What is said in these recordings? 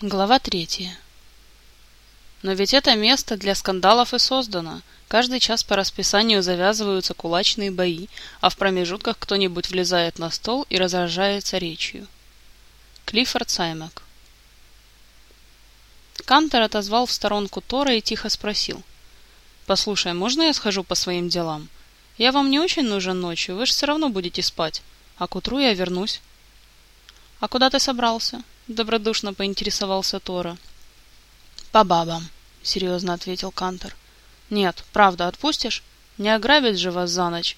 Глава третья. Но ведь это место для скандалов и создано. Каждый час по расписанию завязываются кулачные бои, а в промежутках кто-нибудь влезает на стол и разражается речью. Клиффорд Саймак. Кантер отозвал в сторонку Тора и тихо спросил. «Послушай, можно я схожу по своим делам? Я вам не очень нужен ночью, вы же все равно будете спать, а к утру я вернусь». «А куда ты собрался?» Добродушно поинтересовался Тора. По бабам, серьезно ответил Кантор. Нет, правда, отпустишь? Не ограбят же вас за ночь.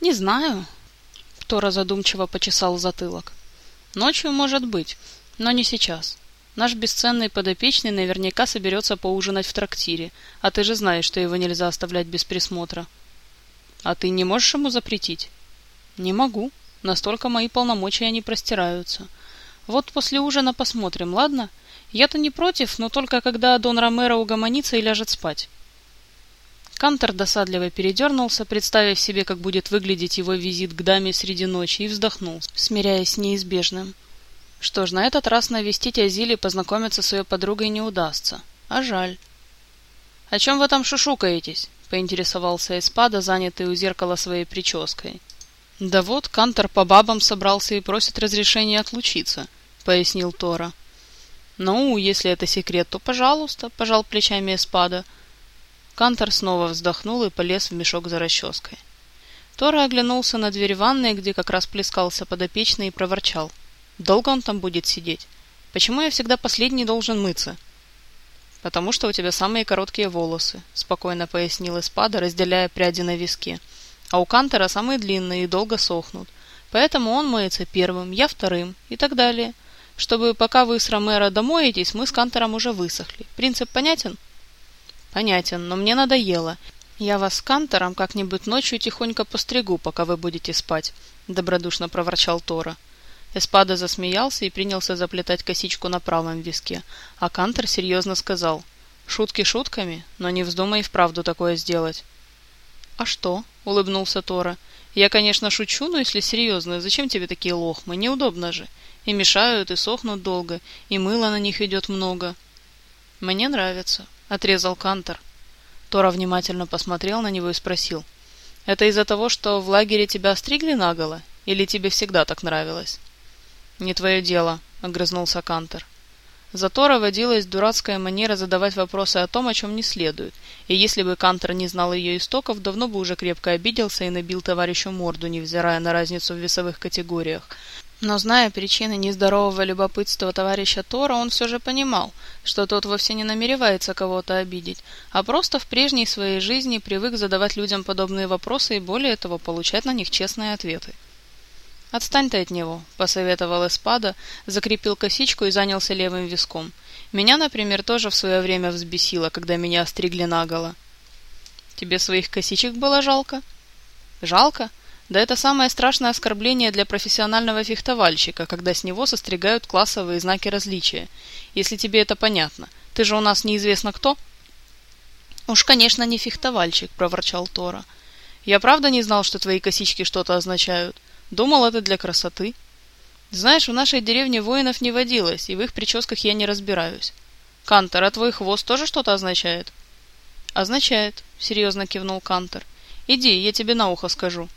Не знаю. Тора задумчиво почесал затылок. Ночью может быть, но не сейчас. Наш бесценный подопечный наверняка соберется поужинать в трактире, а ты же знаешь, что его нельзя оставлять без присмотра. А ты не можешь ему запретить? Не могу. Настолько мои полномочия не простираются. Вот после ужина посмотрим, ладно? Я-то не против, но только когда Дон Ромеро угомонится и ляжет спать. Кантор досадливо передернулся, представив себе, как будет выглядеть его визит к даме среди ночи, и вздохнул, смиряясь с неизбежным. Что ж, на этот раз навестить Азили познакомиться с ее подругой не удастся. А жаль. — О чем вы там шушукаетесь? — поинтересовался Эспада, занятый у зеркала своей прической. «Да вот, Кантор по бабам собрался и просит разрешения отлучиться», — пояснил Тора. «Ну, если это секрет, то пожалуйста», — пожал плечами Эспада. Кантор снова вздохнул и полез в мешок за расческой. Тора оглянулся на дверь ванной, где как раз плескался подопечный, и проворчал. «Долго он там будет сидеть? Почему я всегда последний должен мыться?» «Потому что у тебя самые короткие волосы», — спокойно пояснил Эспада, разделяя пряди на виске. — а у Кантера самые длинные и долго сохнут. Поэтому он моется первым, я вторым и так далее. Чтобы пока вы с Ромеро домоетесь, мы с Кантером уже высохли. Принцип понятен? Понятен, но мне надоело. Я вас с Кантером как-нибудь ночью тихонько постригу, пока вы будете спать, добродушно проворчал Тора. Эспада засмеялся и принялся заплетать косичку на правом виске, а Кантер серьезно сказал: "Шутки шутками, но не вздумай вправду такое сделать". «А что?» — улыбнулся Тора. «Я, конечно, шучу, но если серьезно, зачем тебе такие лохмы? Неудобно же. И мешают, и сохнут долго, и мыла на них идет много». «Мне нравится», — отрезал Кантор. Тора внимательно посмотрел на него и спросил. «Это из-за того, что в лагере тебя остригли наголо? Или тебе всегда так нравилось?» «Не твое дело», — огрызнулся Кантор. За Тора водилась дурацкая манера задавать вопросы о том, о чем не следует, и если бы Кантер не знал ее истоков, давно бы уже крепко обиделся и набил товарищу морду, невзирая на разницу в весовых категориях. Но зная причины нездорового любопытства товарища Тора, он все же понимал, что тот вовсе не намеревается кого-то обидеть, а просто в прежней своей жизни привык задавать людям подобные вопросы и более того получать на них честные ответы. «Отстань ты от него», — посоветовал Эспада, закрепил косичку и занялся левым виском. «Меня, например, тоже в свое время взбесило, когда меня остригли наголо». «Тебе своих косичек было жалко?» «Жалко? Да это самое страшное оскорбление для профессионального фехтовальщика, когда с него состригают классовые знаки различия. Если тебе это понятно. Ты же у нас неизвестно кто?» «Уж, конечно, не фехтовальщик», — проворчал Тора. «Я правда не знал, что твои косички что-то означают?» Думал, это для красоты. Знаешь, в нашей деревне воинов не водилось, и в их прическах я не разбираюсь. Кантор, а твой хвост тоже что-то означает? Означает, серьезно кивнул Кантор. Иди, я тебе на ухо скажу.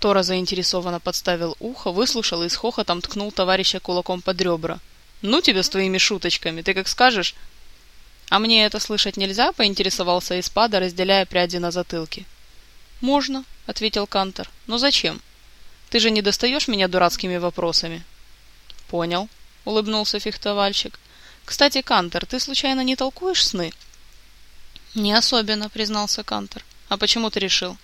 Тора заинтересованно подставил ухо, выслушал и с хохотом ткнул товарища кулаком под ребра. «Ну тебе с твоими шуточками, ты как скажешь!» «А мне это слышать нельзя?» — поинтересовался Испада, разделяя пряди на затылке. «Можно», — ответил Кантор. «Но зачем?» Ты же не достаешь меня дурацкими вопросами. Понял, улыбнулся фехтовальщик. Кстати, Кантер, ты случайно не толкуешь сны? Не особенно, признался Кантер. А почему ты решил?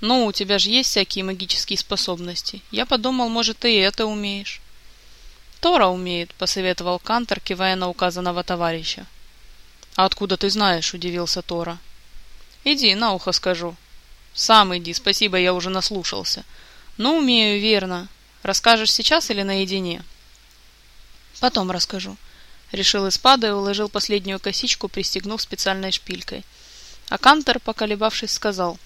Ну, у тебя же есть всякие магические способности. Я подумал, может, ты и это умеешь. Тора умеет, посоветовал Кантер, кивая на указанного товарища. А откуда ты знаешь? удивился Тора. Иди, на ухо скажу. Сам иди, спасибо, я уже наслушался. «Ну, умею, верно. Расскажешь сейчас или наедине?» «Потом расскажу», — решил Испада и уложил последнюю косичку, пристегнув специальной шпилькой. А Кантер, поколебавшись, сказал.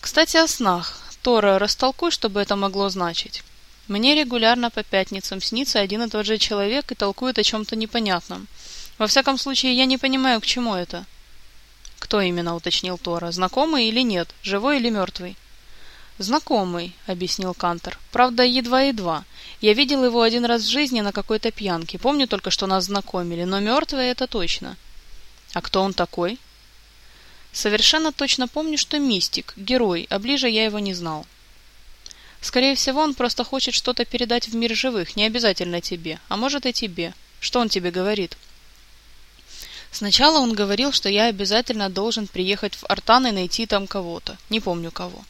«Кстати, о снах. Тора, растолкуй, что бы это могло значить». Мне регулярно по пятницам снится один и тот же человек и толкует о чем-то непонятном. Во всяком случае, я не понимаю, к чему это. Кто именно, уточнил Тора, знакомый или нет, живой или мертвый? Знакомый, объяснил Кантор. Правда, едва-едва. Я видел его один раз в жизни на какой-то пьянке. Помню только, что нас знакомили, но мертвый это точно. А кто он такой? Совершенно точно помню, что мистик, герой, а ближе я его не знал. Скорее всего, он просто хочет что-то передать в мир живых, не обязательно тебе, а может и тебе. Что он тебе говорит? Сначала он говорил, что я обязательно должен приехать в Артан и найти там кого-то, не помню кого.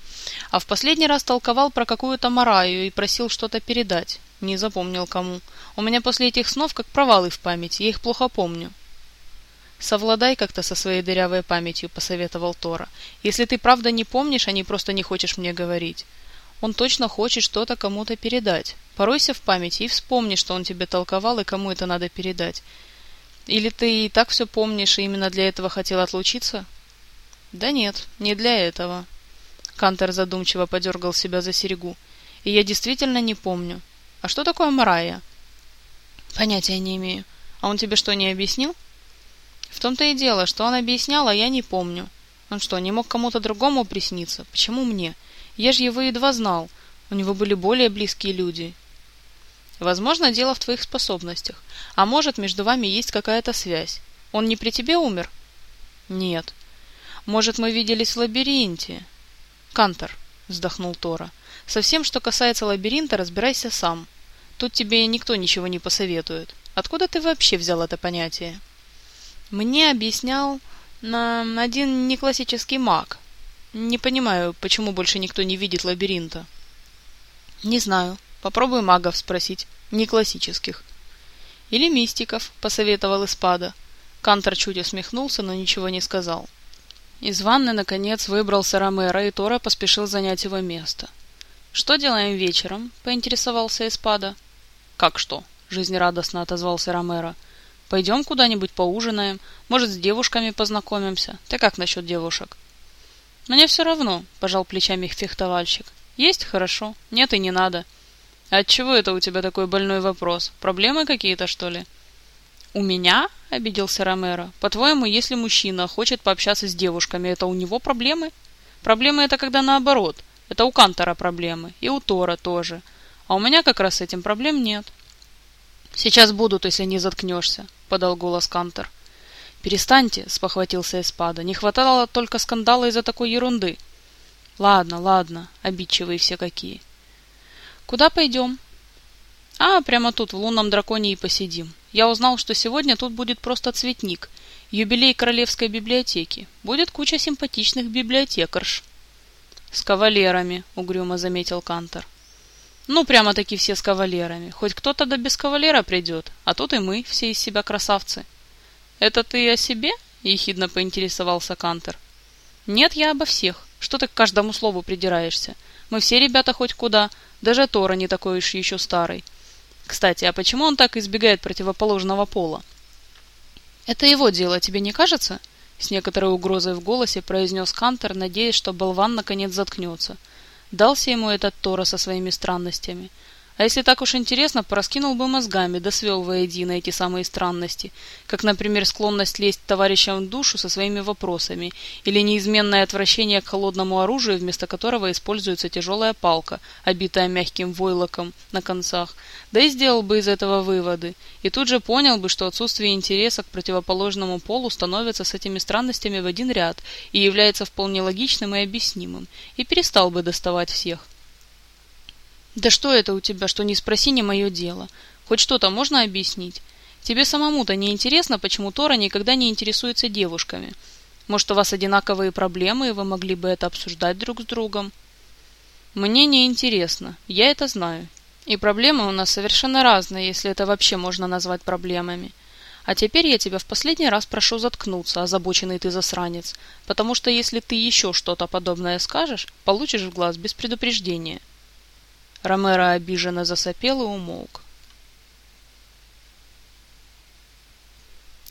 А в последний раз толковал про какую-то Мараю и просил что-то передать. Не запомнил кому. У меня после этих снов как провалы в памяти, я их плохо помню. «Совладай как-то со своей дырявой памятью», — посоветовал Тора. «Если ты правда не помнишь, а не просто не хочешь мне говорить. Он точно хочет что-то кому-то передать. Поройся в памяти и вспомни, что он тебе толковал и кому это надо передать. Или ты и так все помнишь и именно для этого хотел отлучиться?» «Да нет, не для этого». Кантер задумчиво подергал себя за серегу. «И я действительно не помню. А что такое Марая?» «Понятия не имею. А он тебе что, не объяснил?» В том-то и дело, что он объяснял, а я не помню. Он что, не мог кому-то другому присниться? Почему мне? Я же его едва знал. У него были более близкие люди. Возможно, дело в твоих способностях. А может, между вами есть какая-то связь. Он не при тебе умер? Нет. Может, мы виделись в лабиринте? Кантор, вздохнул Тора. Со всем, что касается лабиринта, разбирайся сам. Тут тебе никто ничего не посоветует. Откуда ты вообще взял это понятие? Мне объяснял на один неклассический маг. Не понимаю, почему больше никто не видит лабиринта. Не знаю. Попробуй магов спросить. Не классических. Или мистиков, посоветовал Испада. Кантор чуть усмехнулся, но ничего не сказал. Из ванны, наконец, выбрался Ромеро, и Тора поспешил занять его место. «Что делаем вечером?» — поинтересовался Испада. «Как что?» — жизнерадостно отозвался Ромеро. Пойдем куда-нибудь поужинаем, может, с девушками познакомимся. Ты как насчет девушек? Мне все равно, пожал плечами фехтовальщик. Есть хорошо, нет и не надо. Отчего это у тебя такой больной вопрос? Проблемы какие-то, что ли? У меня? обиделся Ромеро. По-твоему, если мужчина хочет пообщаться с девушками, это у него проблемы? Проблемы это когда наоборот. Это у Кантора проблемы, и у Тора тоже. А у меня как раз с этим проблем нет. Сейчас будут, если не заткнешься. — подал голос Кантер. «Перестаньте», — спохватился Эспада. «Не хватало только скандала из-за такой ерунды». «Ладно, ладно, обидчивые все какие». «Куда пойдем?» «А, прямо тут, в лунном драконе и посидим. Я узнал, что сегодня тут будет просто цветник. Юбилей Королевской библиотеки. Будет куча симпатичных библиотекарш». «С кавалерами», — угрюмо заметил Кантор. Ну, прямо-таки все с кавалерами. Хоть кто-то да без кавалера придет, а тут и мы, все из себя красавцы. Это ты о себе? Ехидно поинтересовался Кантер. Нет, я обо всех. Что ты к каждому слову придираешься? Мы все ребята хоть куда, даже Тора не такой уж еще старый. Кстати, а почему он так избегает противоположного пола? Это его дело, тебе не кажется? С некоторой угрозой в голосе произнес Кантер, надеясь, что болван наконец заткнется. — Дался ему этот Тора со своими странностями. А если так уж интересно, пораскинул бы мозгами, да свел воедино эти самые странности, как, например, склонность лезть товарищам в душу со своими вопросами, или неизменное отвращение к холодному оружию, вместо которого используется тяжелая палка, обитая мягким войлоком на концах, да и сделал бы из этого выводы, и тут же понял бы, что отсутствие интереса к противоположному полу становится с этими странностями в один ряд и является вполне логичным и объяснимым, и перестал бы доставать всех. Да что это у тебя, что не спроси, не мое дело. Хоть что-то можно объяснить? Тебе самому-то не интересно, почему Тора никогда не интересуется девушками? Может, у вас одинаковые проблемы, и вы могли бы это обсуждать друг с другом? Мне не интересно, я это знаю. И проблемы у нас совершенно разные, если это вообще можно назвать проблемами. А теперь я тебя в последний раз прошу заткнуться, озабоченный ты засранец, потому что если ты еще что-то подобное скажешь, получишь в глаз без предупреждения. Ромеро обиженно засопел и умолк.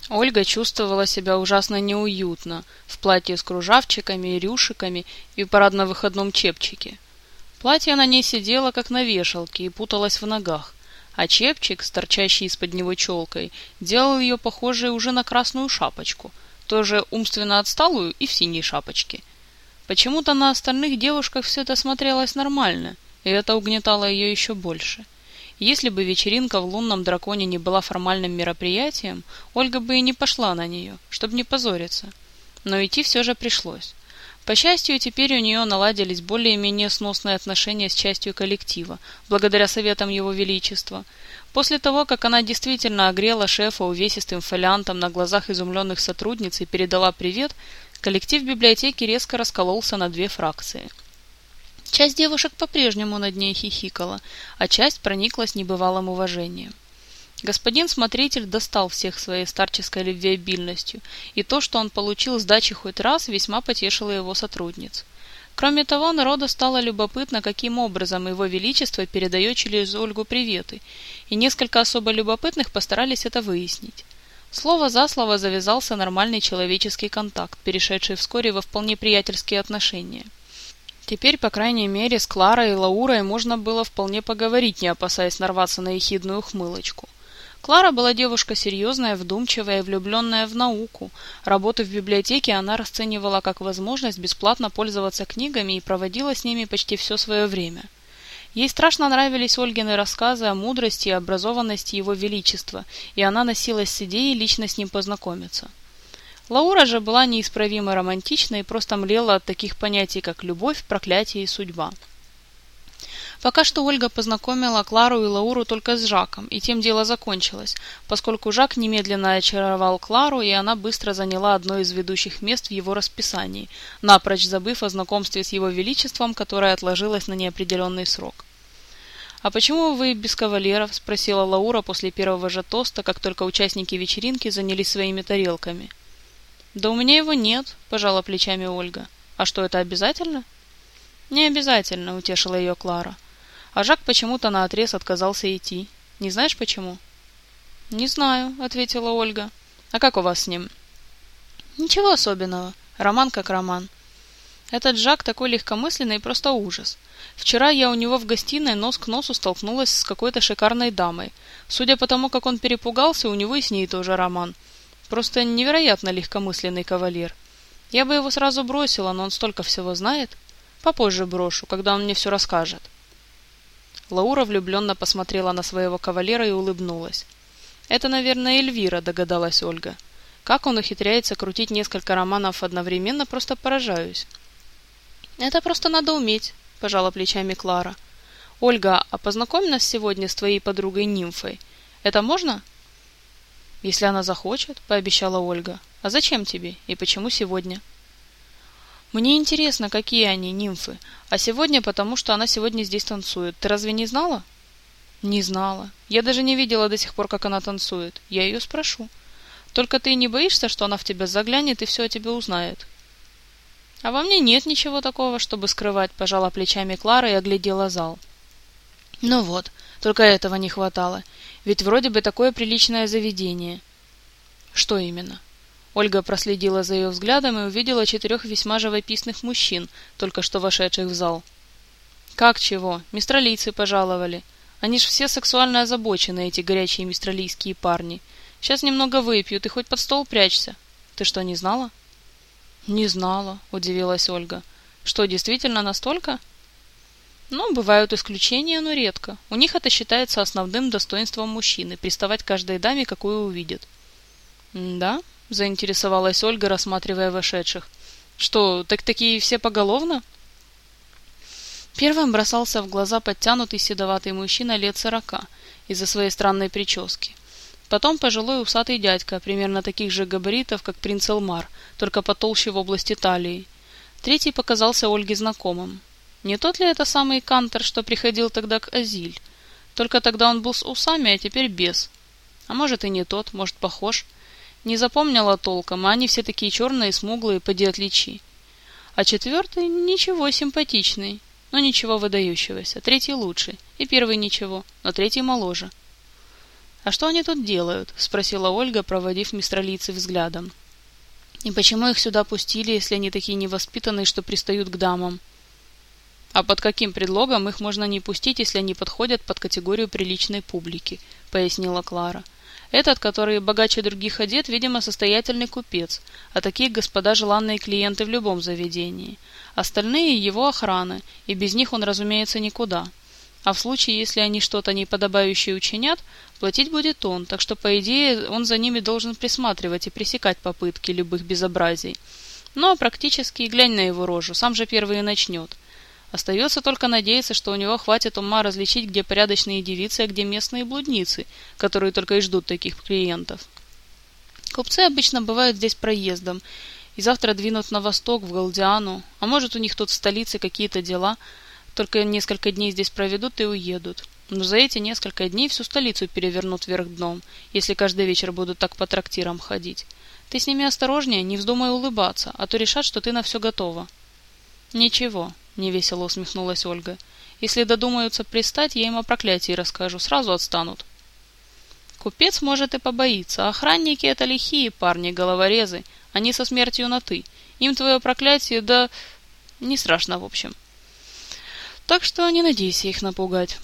Ольга чувствовала себя ужасно неуютно в платье с кружавчиками и рюшиками и парадно-выходном чепчике. Платье на ней сидело, как на вешалке, и путалось в ногах, а чепчик, торчащий из-под него челкой, делал ее похожей уже на красную шапочку, тоже умственно отсталую и в синей шапочке. Почему-то на остальных девушках все это смотрелось нормально, и это угнетало ее еще больше. Если бы вечеринка в лунном драконе не была формальным мероприятием, Ольга бы и не пошла на нее, чтобы не позориться. Но идти все же пришлось. По счастью, теперь у нее наладились более-менее сносные отношения с частью коллектива, благодаря советам Его Величества. После того, как она действительно огрела шефа увесистым фолиантом на глазах изумленных сотрудниц и передала привет, коллектив библиотеки резко раскололся на две фракции. Часть девушек по-прежнему над ней хихикала, а часть прониклась небывалым уважением. Господин смотритель достал всех своей старческой любвеобильностью, и то, что он получил сдачи хоть раз, весьма потешило его сотрудниц. Кроме того, народу стало любопытно, каким образом его величество передает через Ольгу приветы, и несколько особо любопытных постарались это выяснить. Слово за слово завязался нормальный человеческий контакт, перешедший вскоре во вполне приятельские отношения. Теперь, по крайней мере, с Кларой и Лаурой можно было вполне поговорить, не опасаясь нарваться на ехидную хмылочку. Клара была девушка серьезная, вдумчивая и влюбленная в науку. Работу в библиотеке она расценивала как возможность бесплатно пользоваться книгами и проводила с ними почти все свое время. Ей страшно нравились Ольгины рассказы о мудрости и образованности его величества, и она носилась с идеей лично с ним познакомиться. Лаура же была неисправимо романтична и просто млела от таких понятий, как любовь, проклятие и судьба. Пока что Ольга познакомила Клару и Лауру только с Жаком, и тем дело закончилось, поскольку Жак немедленно очаровал Клару, и она быстро заняла одно из ведущих мест в его расписании, напрочь забыв о знакомстве с его величеством, которое отложилось на неопределенный срок. «А почему вы без кавалеров?» – спросила Лаура после первого же тоста, как только участники вечеринки занялись своими тарелками. «Да у меня его нет», – пожала плечами Ольга. «А что, это обязательно?» «Не обязательно», – утешила ее Клара. А Жак почему-то наотрез отказался идти. Не знаешь почему? Не знаю, ответила Ольга. А как у вас с ним? Ничего особенного. Роман как роман. Этот Жак такой легкомысленный, просто ужас. Вчера я у него в гостиной нос к носу столкнулась с какой-то шикарной дамой. Судя по тому, как он перепугался, у него и с ней тоже роман. Просто невероятно легкомысленный кавалер. Я бы его сразу бросила, но он столько всего знает. Попозже брошу, когда он мне все расскажет. Лаура влюбленно посмотрела на своего кавалера и улыбнулась. «Это, наверное, Эльвира», — догадалась Ольга. «Как он ухитряется крутить несколько романов одновременно, просто поражаюсь». «Это просто надо уметь», — пожала плечами Клара. «Ольга, а познакомь нас сегодня с твоей подругой Нимфой. Это можно?» «Если она захочет», — пообещала Ольга. «А зачем тебе и почему сегодня?» Мне интересно, какие они, нимфы. А сегодня, потому что она сегодня здесь танцует. Ты разве не знала? Не знала. Я даже не видела до сих пор, как она танцует. Я ее спрошу. Только ты не боишься, что она в тебя заглянет и все о тебе узнает? А во мне нет ничего такого, чтобы скрывать, пожала плечами Клара и оглядела зал. Ну вот, только этого не хватало. Ведь вроде бы такое приличное заведение. Что именно? Ольга проследила за ее взглядом и увидела четырех весьма живописных мужчин, только что вошедших в зал. «Как чего? Мистралийцы пожаловали. Они ж все сексуально озабочены, эти горячие мистралийские парни. Сейчас немного выпьют и хоть под стол прячься. Ты что, не знала?» «Не знала», — удивилась Ольга. «Что, действительно настолько?» «Ну, бывают исключения, но редко. У них это считается основным достоинством мужчины — приставать каждой даме, какую увидят». «Да?» — заинтересовалась Ольга, рассматривая вошедших. «Что, так такие все поголовно?» Первым бросался в глаза подтянутый седоватый мужчина лет сорока из-за своей странной прически. Потом пожилой усатый дядька, примерно таких же габаритов, как принц Элмар, только потолще в области талии. Третий показался Ольге знакомым. Не тот ли это самый кантор, что приходил тогда к Азиль? Только тогда он был с усами, а теперь без. А может и не тот, может похож. Не запомнила толком, а они все такие черные, смуглые, поди отличи. А четвертый ничего симпатичный, но ничего выдающегося. Третий лучший, и первый ничего, но третий моложе. «А что они тут делают?» — спросила Ольга, проводив мистралийцы взглядом. «И почему их сюда пустили, если они такие невоспитанные, что пристают к дамам?» А под каким предлогом их можно не пустить, если они подходят под категорию приличной публики, пояснила Клара. Этот, который богаче других одет, видимо, состоятельный купец, а такие господа желанные клиенты в любом заведении. Остальные его охраны, и без них он, разумеется, никуда. А в случае, если они что-то неподобающее учинят, платить будет он, так что, по идее, он за ними должен присматривать и пресекать попытки любых безобразий. Но практически, глянь на его рожу, сам же первый и начнет. Остается только надеяться, что у него хватит ума различить, где порядочные девицы, а где местные блудницы, которые только и ждут таких клиентов. Купцы обычно бывают здесь проездом, и завтра двинут на восток, в Галдиану, а может у них тут в столице какие-то дела, только несколько дней здесь проведут и уедут. Но за эти несколько дней всю столицу перевернут вверх дном, если каждый вечер будут так по трактирам ходить. Ты с ними осторожнее, не вздумай улыбаться, а то решат, что ты на все готова. Ничего, — невесело усмехнулась Ольга. «Если додумаются пристать, я им о проклятии расскажу, сразу отстанут». Купец может и побоится, охранники — это лихие парни, головорезы, они со смертью на «ты». Им твое проклятие, да... не страшно, в общем. Так что не надейся их напугать.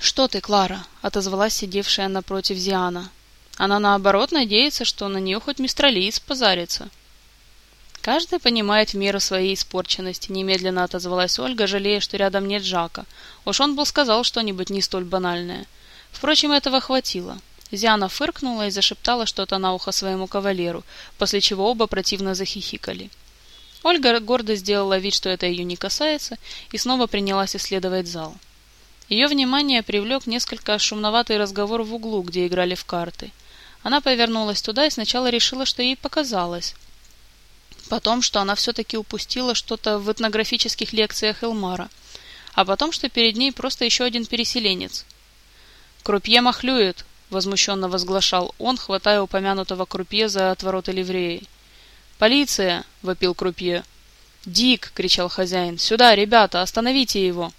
«Что ты, Клара?» — отозвалась сидевшая напротив Зиана. Она, наоборот, надеется, что на нее хоть мистралиец позарится. Каждый понимает меру своей испорченности, немедленно отозвалась Ольга, жалея, что рядом нет Жака. Уж он был сказал что-нибудь не столь банальное. Впрочем, этого хватило. Зиана фыркнула и зашептала что-то на ухо своему кавалеру, после чего оба противно захихикали. Ольга гордо сделала вид, что это ее не касается, и снова принялась исследовать зал. Ее внимание привлек несколько шумноватый разговор в углу, где играли в карты. Она повернулась туда и сначала решила, что ей показалось. Потом, что она все-таки упустила что-то в этнографических лекциях Элмара. А потом, что перед ней просто еще один переселенец. «Крупье махлюет!» — возмущенно возглашал он, хватая упомянутого крупье за отвороты ливреи. «Полиция!» — вопил крупье. «Дик!» — кричал хозяин. «Сюда, ребята! Остановите его!»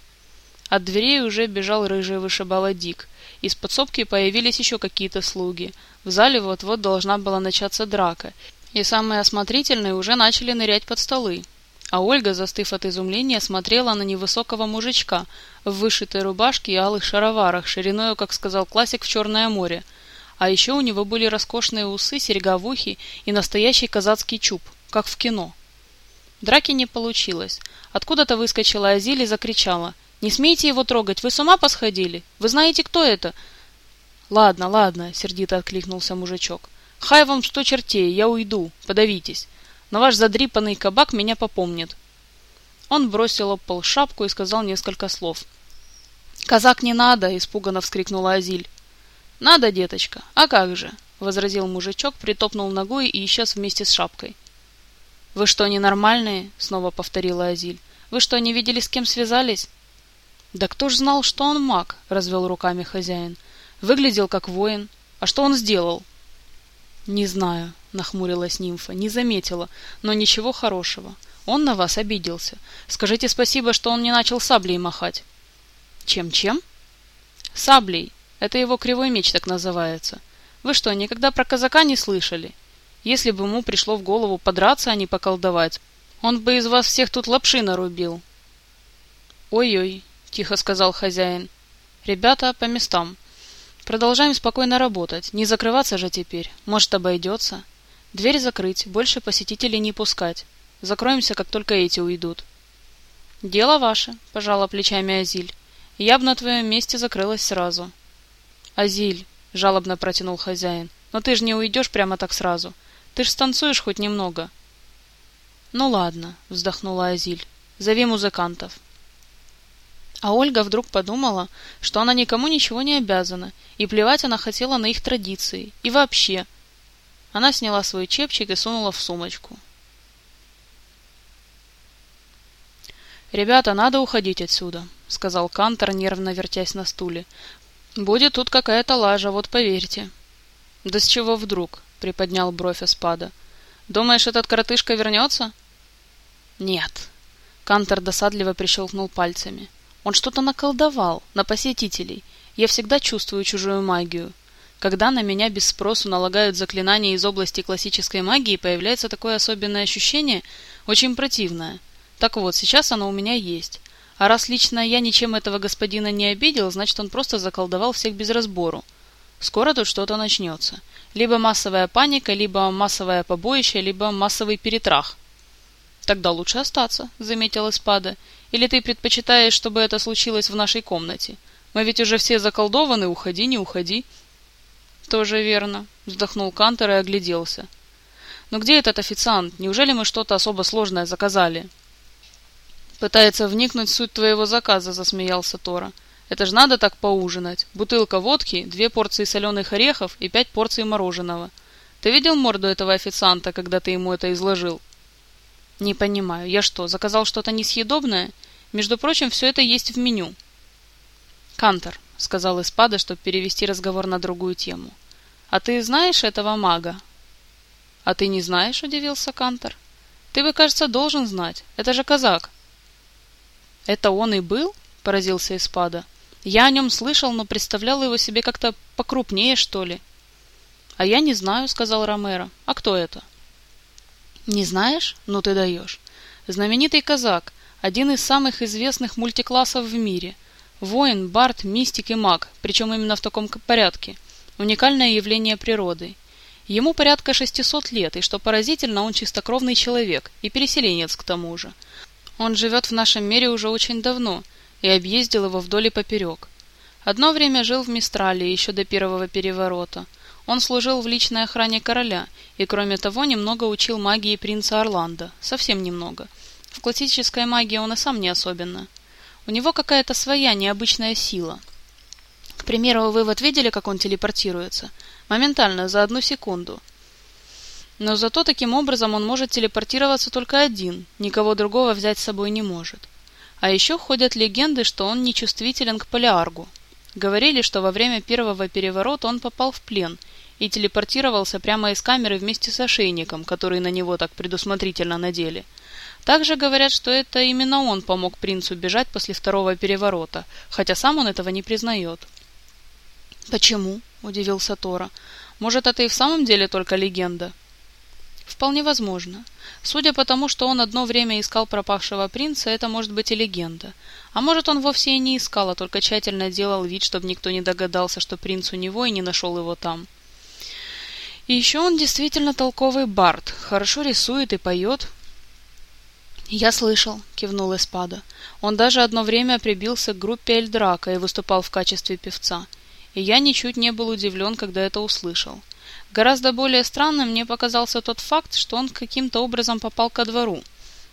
От дверей уже бежал рыжий вышибала Дик. Из подсобки появились еще какие-то слуги. В зале вот-вот должна была начаться драка, и самые осмотрительные уже начали нырять под столы. А Ольга, застыв от изумления, смотрела на невысокого мужичка в вышитой рубашке и алых шароварах, шириною, как сказал классик, в Черное море. А еще у него были роскошные усы, ухе и настоящий казацкий чуб, как в кино. Драки не получилось. Откуда-то выскочила Азиль и закричала. «Не смейте его трогать! Вы с ума посходили? Вы знаете, кто это?» «Ладно, ладно», — сердито откликнулся мужичок. Хай вам сто чертей, я уйду, подавитесь. Но ваш задрипанный кабак меня попомнит. Он бросил об пол шапку и сказал несколько слов. «Казак не надо!» — испуганно вскрикнула Азиль. «Надо, деточка, а как же?» — возразил мужичок, притопнул ногой и исчез вместе с шапкой. «Вы что, ненормальные?» — снова повторила Азиль. «Вы что, не видели, с кем связались?» «Да кто ж знал, что он маг?» — развел руками хозяин. «Выглядел как воин. А что он сделал?» «Не знаю», — нахмурилась нимфа, — «не заметила, но ничего хорошего. Он на вас обиделся. Скажите спасибо, что он не начал саблей махать». «Чем-чем?» «Саблей. Это его кривой меч так называется. Вы что, никогда про казака не слышали? Если бы ему пришло в голову подраться, а не поколдовать, он бы из вас всех тут лапши нарубил». «Ой-ой», — тихо сказал хозяин. «Ребята, по местам. Продолжаем спокойно работать. Не закрываться же теперь. Может, обойдется. Дверь закрыть, больше посетителей не пускать. Закроемся, как только эти уйдут. Дело ваше, пожала плечами Азиль. Я бы на твоем месте закрылась сразу. Азиль, жалобно протянул хозяин. Но ты же не уйдешь прямо так сразу. Ты ж станцуешь хоть немного. Ну ладно, вздохнула Азиль. Зови музыкантов. А Ольга вдруг подумала, что она никому ничего не обязана, и плевать она хотела на их традиции. И вообще. Она сняла свой чепчик и сунула в сумочку. «Ребята, надо уходить отсюда», — сказал Кантор, нервно вертясь на стуле. «Будет тут какая-то лажа, вот поверьте». «Да с чего вдруг?» — приподнял бровь Эспада. «Думаешь, этот коротышка вернется?» «Нет». Кантор досадливо прищелкнул пальцами. Он что-то наколдовал на посетителей. Я всегда чувствую чужую магию. Когда на меня без спросу налагают заклинания из области классической магии, появляется такое особенное ощущение, очень противное. Так вот, сейчас оно у меня есть. А раз лично я ничем этого господина не обидел, значит он просто заколдовал всех без разбору. Скоро тут что-то начнется. Либо массовая паника, либо массовое побоище, либо массовый перетрах. Тогда лучше остаться, заметил Эспада. Или ты предпочитаешь, чтобы это случилось в нашей комнате? Мы ведь уже все заколдованы, уходи, не уходи. Тоже верно, вздохнул Кантер и огляделся. Но где этот официант? Неужели мы что-то особо сложное заказали? Пытается вникнуть в суть твоего заказа, засмеялся Тора. Это ж надо так поужинать. Бутылка водки, две порции соленых орехов и пять порций мороженого. Ты видел морду этого официанта, когда ты ему это изложил? Не понимаю. Я что, заказал что-то несъедобное? Между прочим, все это есть в меню. Кантор, сказал Испада, чтобы перевести разговор на другую тему. А ты знаешь этого мага? А ты не знаешь, удивился Кантор. Ты бы, кажется, должен знать. Это же казак. «Это он и был?» – поразился Испада. «Я о нем слышал, но представлял его себе как-то покрупнее, что ли». «А я не знаю», – сказал Ромеро. «А кто это?» «Не знаешь? Ну ты даешь. Знаменитый казак, один из самых известных мультиклассов в мире. Воин, бард, мистик и маг, причем именно в таком порядке. Уникальное явление природы. Ему порядка 600 лет, и что поразительно, он чистокровный человек, и переселенец к тому же. Он живет в нашем мире уже очень давно и объездил его вдоль и поперек. Одно время жил в Мистрале еще до первого переворота. Он служил в личной охране короля и, кроме того, немного учил магии принца Орландо. Совсем немного. В классической магии он и сам не особенно. У него какая-то своя необычная сила. К примеру, вы вот видели, как он телепортируется? Моментально, за одну секунду. Но зато таким образом он может телепортироваться только один, никого другого взять с собой не может. А еще ходят легенды, что он нечувствителен к полиаргу. Говорили, что во время первого переворота он попал в плен и телепортировался прямо из камеры вместе с ошейником, который на него так предусмотрительно надели. Также говорят, что это именно он помог принцу бежать после второго переворота, хотя сам он этого не признает. «Почему?» – удивился Тора. «Может, это и в самом деле только легенда?» Вполне возможно. Судя по тому, что он одно время искал пропавшего принца, это может быть и легенда. А может, он вовсе и не искал, а только тщательно делал вид, чтобы никто не догадался, что принц у него и не нашел его там. И еще он действительно толковый бард, хорошо рисует и поет. «Я слышал», — кивнул Эспада. «Он даже одно время прибился к группе Эльдрака и выступал в качестве певца. И я ничуть не был удивлен, когда это услышал. Гораздо более странным мне показался тот факт, что он каким-то образом попал ко двору.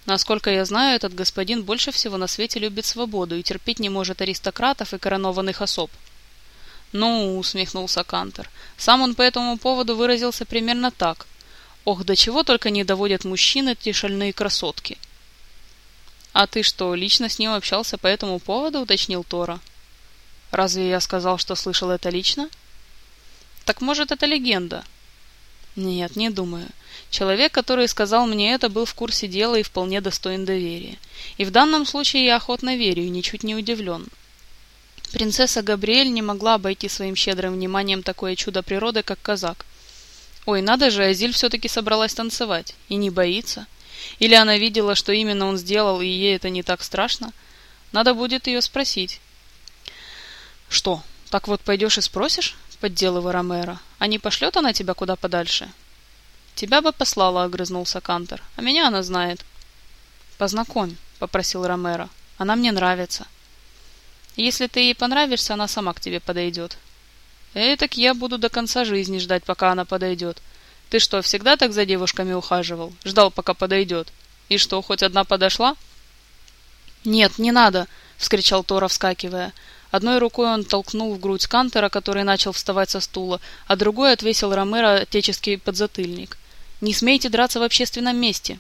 Насколько я знаю, этот господин больше всего на свете любит свободу и терпеть не может аристократов и коронованных особ. «Ну», — усмехнулся Кантер, — сам он по этому поводу выразился примерно так. «Ох, до чего только не доводят мужчины эти шальные красотки!» «А ты что, лично с ним общался по этому поводу?» — уточнил Тора. «Разве я сказал, что слышал это лично?» Так может, это легенда? Нет, не думаю. Человек, который сказал мне это, был в курсе дела и вполне достоин доверия. И в данном случае я охотно верю и ничуть не удивлен. Принцесса Габриэль не могла обойти своим щедрым вниманием такое чудо природы, как казак. Ой, надо же, Азиль все-таки собралась танцевать. И не боится. Или она видела, что именно он сделал, и ей это не так страшно? Надо будет ее спросить. Что, так вот пойдешь и спросишь? — поддел Ромеро. «А не пошлет она тебя куда подальше?» «Тебя бы послала», — огрызнулся Кантер. «А меня она знает». «Познакомь», — попросил Ромеро. «Она мне нравится». «Если ты ей понравишься, она сама к тебе подойдет». «Этак я буду до конца жизни ждать, пока она подойдет. Ты что, всегда так за девушками ухаживал? Ждал, пока подойдет? И что, хоть одна подошла?» «Нет, не надо!» — вскричал Тора, вскакивая. Одной рукой он толкнул в грудь Кантера, который начал вставать со стула, а другой отвесил Ромеро отеческий подзатыльник. «Не смейте драться в общественном месте!»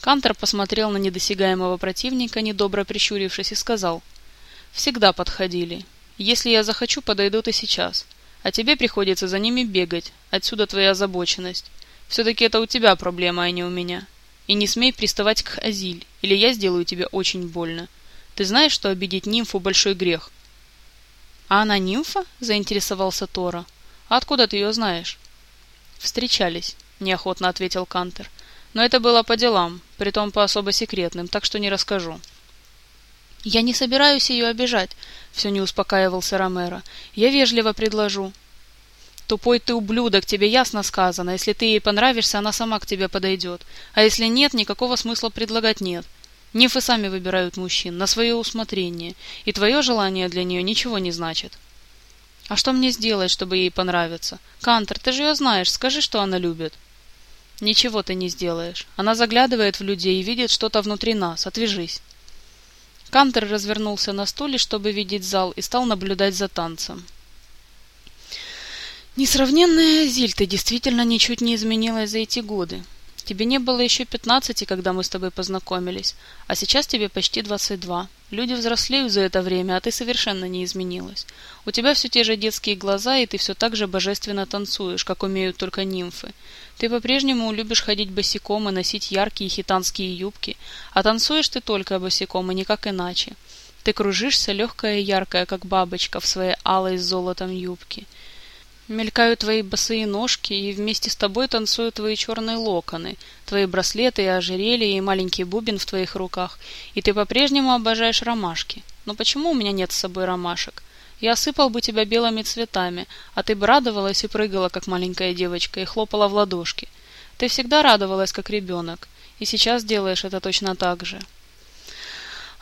Кантер посмотрел на недосягаемого противника, недобро прищурившись, и сказал. «Всегда подходили. Если я захочу, подойдут и сейчас. А тебе приходится за ними бегать. Отсюда твоя озабоченность. Все-таки это у тебя проблема, а не у меня. И не смей приставать к Азиль, или я сделаю тебе очень больно. Ты знаешь, что обидеть нимфу – большой грех?» «А она нимфа?» – заинтересовался Тора. «А откуда ты ее знаешь?» «Встречались», – неохотно ответил Кантер. «Но это было по делам, притом по особо секретным, так что не расскажу». «Я не собираюсь ее обижать», — все не успокаивался Ромеро. «Я вежливо предложу». «Тупой ты ублюдок, тебе ясно сказано. Если ты ей понравишься, она сама к тебе подойдет. А если нет, никакого смысла предлагать нет. Нифы сами выбирают мужчин, на свое усмотрение, и твое желание для нее ничего не значит». «А что мне сделать, чтобы ей понравиться? Кантер, ты же ее знаешь, скажи, что она любит». «Ничего ты не сделаешь. Она заглядывает в людей и видит что-то внутри нас. Отвяжись». Кантер развернулся на стуле, чтобы видеть зал, и стал наблюдать за танцем. Несравненная Зиль, ты действительно ничуть не изменилась за эти годы. Тебе не было еще пятнадцати, когда мы с тобой познакомились, а сейчас тебе почти двадцать два. Люди взрослеют за это время, а ты совершенно не изменилась. У тебя все те же детские глаза, и ты все так же божественно танцуешь, как умеют только нимфы. Ты по-прежнему любишь ходить босиком и носить яркие хитанские юбки, а танцуешь ты только босиком и никак иначе. Ты кружишься, легкая и яркая, как бабочка в своей алой с золотом юбке. Мелькают твои босые ножки, и вместе с тобой танцуют твои черные локоны, твои браслеты и ожерелья, и маленький бубен в твоих руках, и ты по-прежнему обожаешь ромашки. Но почему у меня нет с собой ромашек? Я осыпал бы тебя белыми цветами, а ты бы радовалась и прыгала, как маленькая девочка, и хлопала в ладошки. Ты всегда радовалась, как ребенок, и сейчас делаешь это точно так же.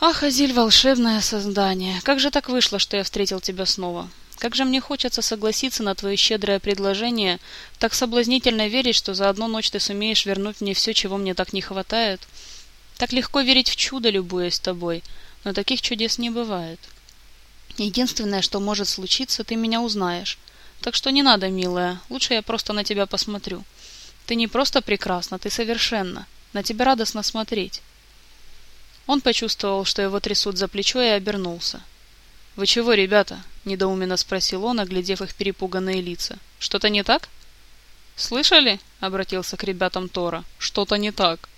Ах, Азиль, волшебное создание, как же так вышло, что я встретил тебя снова? Как же мне хочется согласиться на твое щедрое предложение, так соблазнительно верить, что за одну ночь ты сумеешь вернуть мне все, чего мне так не хватает. Так легко верить в чудо, любуясь тобой, но таких чудес не бывает. Единственное, что может случиться, ты меня узнаешь. Так что не надо, милая, лучше я просто на тебя посмотрю. Ты не просто прекрасна, ты совершенно. На тебя радостно смотреть. Он почувствовал, что его трясут за плечо и обернулся. «Вы чего, ребята?» – недоуменно спросил он, оглядев их перепуганные лица. «Что-то не так?» «Слышали?» – обратился к ребятам Тора. «Что-то не так».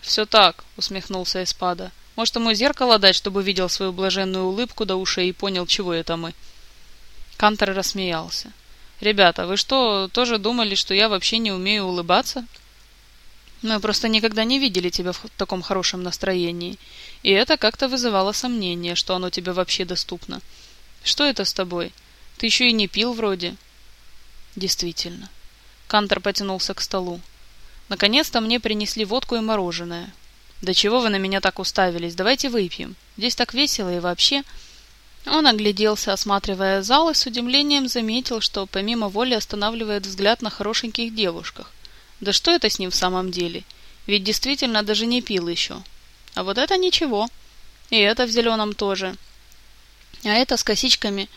«Все так», – усмехнулся Эспада. «Может, ему зеркало дать, чтобы видел свою блаженную улыбку до ушей и понял, чего это мы?» Кантор рассмеялся. «Ребята, вы что, тоже думали, что я вообще не умею улыбаться?» Мы просто никогда не видели тебя в таком хорошем настроении, и это как-то вызывало сомнение, что оно тебе вообще доступно. Что это с тобой? Ты еще и не пил вроде. Действительно. Кантор потянулся к столу. Наконец-то мне принесли водку и мороженое. Да чего вы на меня так уставились? Давайте выпьем. Здесь так весело и вообще... Он огляделся, осматривая зал, и с удивлением заметил, что помимо воли останавливает взгляд на хорошеньких девушках. Да что это с ним в самом деле? Ведь действительно даже не пил еще. А вот это ничего. И это в зеленом тоже. А это с косичками.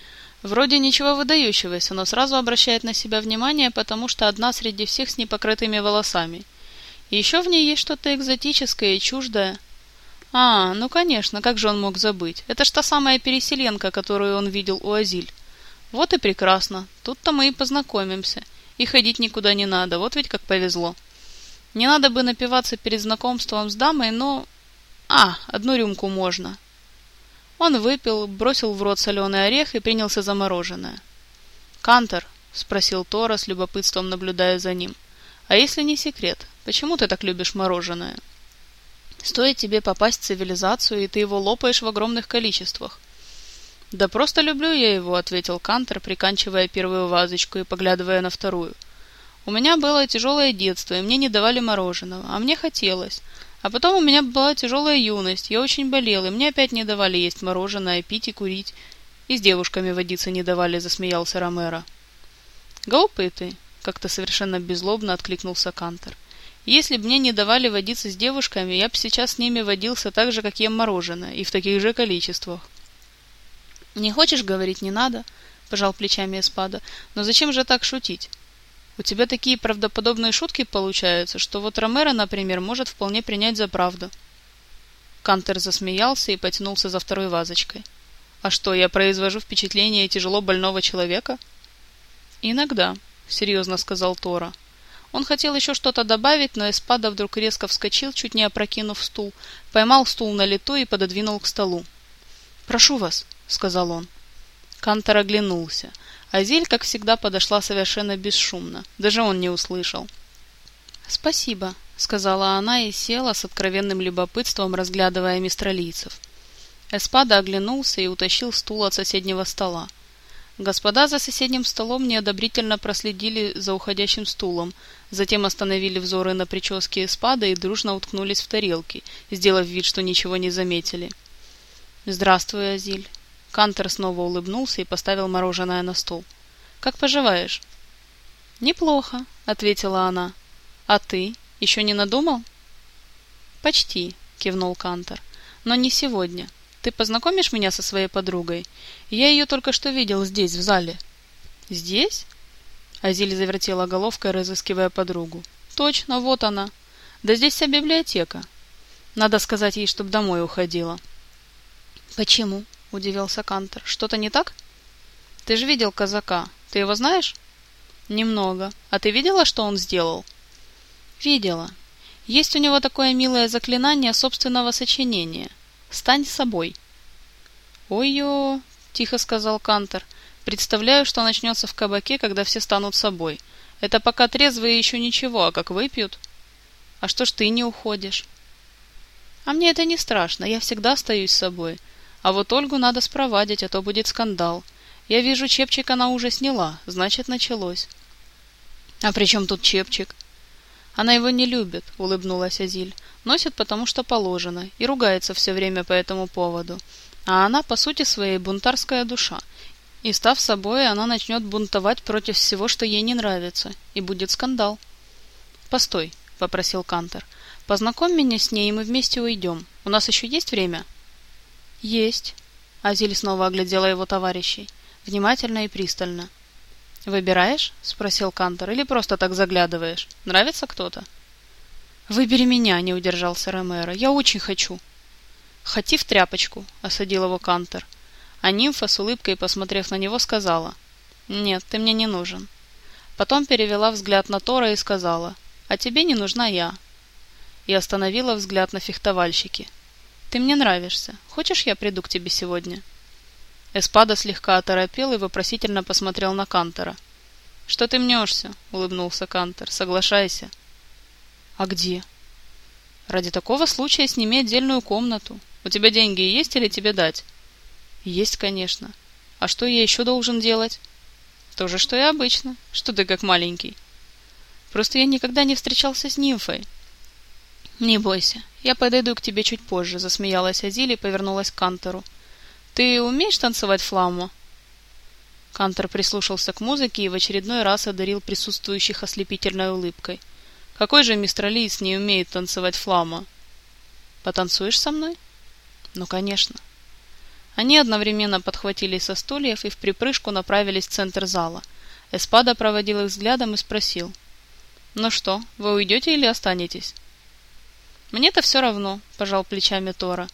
Вроде ничего выдающегося, но сразу обращает на себя внимание, потому что одна среди всех с непокрытыми волосами. Еще в ней есть что-то экзотическое и чуждое. А, ну конечно, как же он мог забыть? Это ж та самая переселенка, которую он видел у Азиль. Вот и прекрасно. Тут-то мы и познакомимся. — и ходить никуда не надо, вот ведь как повезло. Не надо бы напиваться перед знакомством с дамой, но... А, одну рюмку можно. Он выпил, бросил в рот соленый орех и принялся за мороженое. «Кантор», — спросил Тора с любопытством, наблюдая за ним, — «а если не секрет, почему ты так любишь мороженое?» «Стоит тебе попасть в цивилизацию, и ты его лопаешь в огромных количествах. «Да просто люблю я его», — ответил Кантер, приканчивая первую вазочку и поглядывая на вторую. «У меня было тяжелое детство, и мне не давали мороженого, а мне хотелось. А потом у меня была тяжелая юность, я очень болел, и мне опять не давали есть мороженое, пить и курить. И с девушками водиться не давали», — засмеялся Ромеро. «Глупый ты», — как-то совершенно беззлобно откликнулся Кантер. «Если б мне не давали водиться с девушками, я бы сейчас с ними водился так же, как ем мороженое, и в таких же количествах». «Не хочешь говорить, не надо», — пожал плечами Эспада. «Но зачем же так шутить? У тебя такие правдоподобные шутки получаются, что вот Ромеро, например, может вполне принять за правду». Кантер засмеялся и потянулся за второй вазочкой. «А что, я произвожу впечатление тяжело больного человека?» «Иногда», — серьезно сказал Тора. Он хотел еще что-то добавить, но Эспада вдруг резко вскочил, чуть не опрокинув стул, поймал стул на лету и пододвинул к столу. «Прошу вас», — сказал он. Кантор оглянулся. Азель, как всегда, подошла совершенно бесшумно. Даже он не услышал. «Спасибо», — сказала она и села с откровенным любопытством, разглядывая мистралийцев. Эспада оглянулся и утащил стул от соседнего стола. Господа за соседним столом неодобрительно проследили за уходящим стулом, затем остановили взоры на прическе Эспада и дружно уткнулись в тарелки, сделав вид, что ничего не заметили. «Здравствуй, Азиль». Кантер снова улыбнулся и поставил мороженое на стол. «Как поживаешь?» «Неплохо», — ответила она. «А ты? Еще не надумал?» «Почти», — кивнул Кантер. «Но не сегодня. Ты познакомишь меня со своей подругой? Я ее только что видел здесь, в зале». «Здесь?» Азиль завертела головкой, разыскивая подругу. «Точно, вот она. Да здесь вся библиотека. Надо сказать ей, чтоб домой уходила». «Почему?» — удивился Кантер. «Что-то не так?» «Ты же видел казака. Ты его знаешь?» «Немного. А ты видела, что он сделал?» «Видела. Есть у него такое милое заклинание собственного сочинения. Стань собой». «Ой-ё!» — тихо сказал Кантер. «Представляю, что начнется в кабаке, когда все станут собой. Это пока трезвые еще ничего, а как выпьют...» «А что ж ты не уходишь?» «А мне это не страшно, я всегда остаюсь собой. А вот Ольгу надо спровадить, а то будет скандал. Я вижу, чепчик она уже сняла, значит, началось. А при чем тут чепчик? Она его не любит, улыбнулась Азиль. Носит, потому что положено, и ругается все время по этому поводу. А она, по сути своей, бунтарская душа. И став собой, она начнет бунтовать против всего, что ей не нравится, и будет скандал. «Постой», — попросил Кантер. «Познакомь меня с ней, и мы вместе уйдем. У нас еще есть время?» «Есть». Азиль снова оглядела его товарищей, внимательно и пристально. «Выбираешь?» — спросил Кантор. «Или просто так заглядываешь? Нравится кто-то?» «Выбери меня», — не удержался Ромеро. «Я очень хочу». «Хоти в тряпочку», — осадил его Кантор. А нимфа с улыбкой, посмотрев на него, сказала. «Нет, ты мне не нужен». Потом перевела взгляд на Тора и сказала. «А тебе не нужна я». И остановила взгляд на фехтовальщики. Ты мне нравишься. Хочешь, я приду к тебе сегодня?» Эспада слегка оторопел и вопросительно посмотрел на Кантора. «Что ты мнешься?» — улыбнулся Кантор. «Соглашайся». «А где?» «Ради такого случая сними отдельную комнату. У тебя деньги есть или тебе дать?» «Есть, конечно. А что я еще должен делать?» «То же, что и обычно. Что ты как маленький?» «Просто я никогда не встречался с нимфой. «Не бойся, я подойду к тебе чуть позже», — засмеялась Азили и повернулась к Кантору. «Ты умеешь танцевать фламу?» Кантор прислушался к музыке и в очередной раз одарил присутствующих ослепительной улыбкой. «Какой же мистер Лис не умеет танцевать фламу?» «Потанцуешь со мной?» «Ну, конечно». Они одновременно подхватились со стульев и в припрыжку направились в центр зала. Эспада проводил их взглядом и спросил. «Ну что, вы уйдете или останетесь?» «Мне-то все равно», — пожал плечами Тора.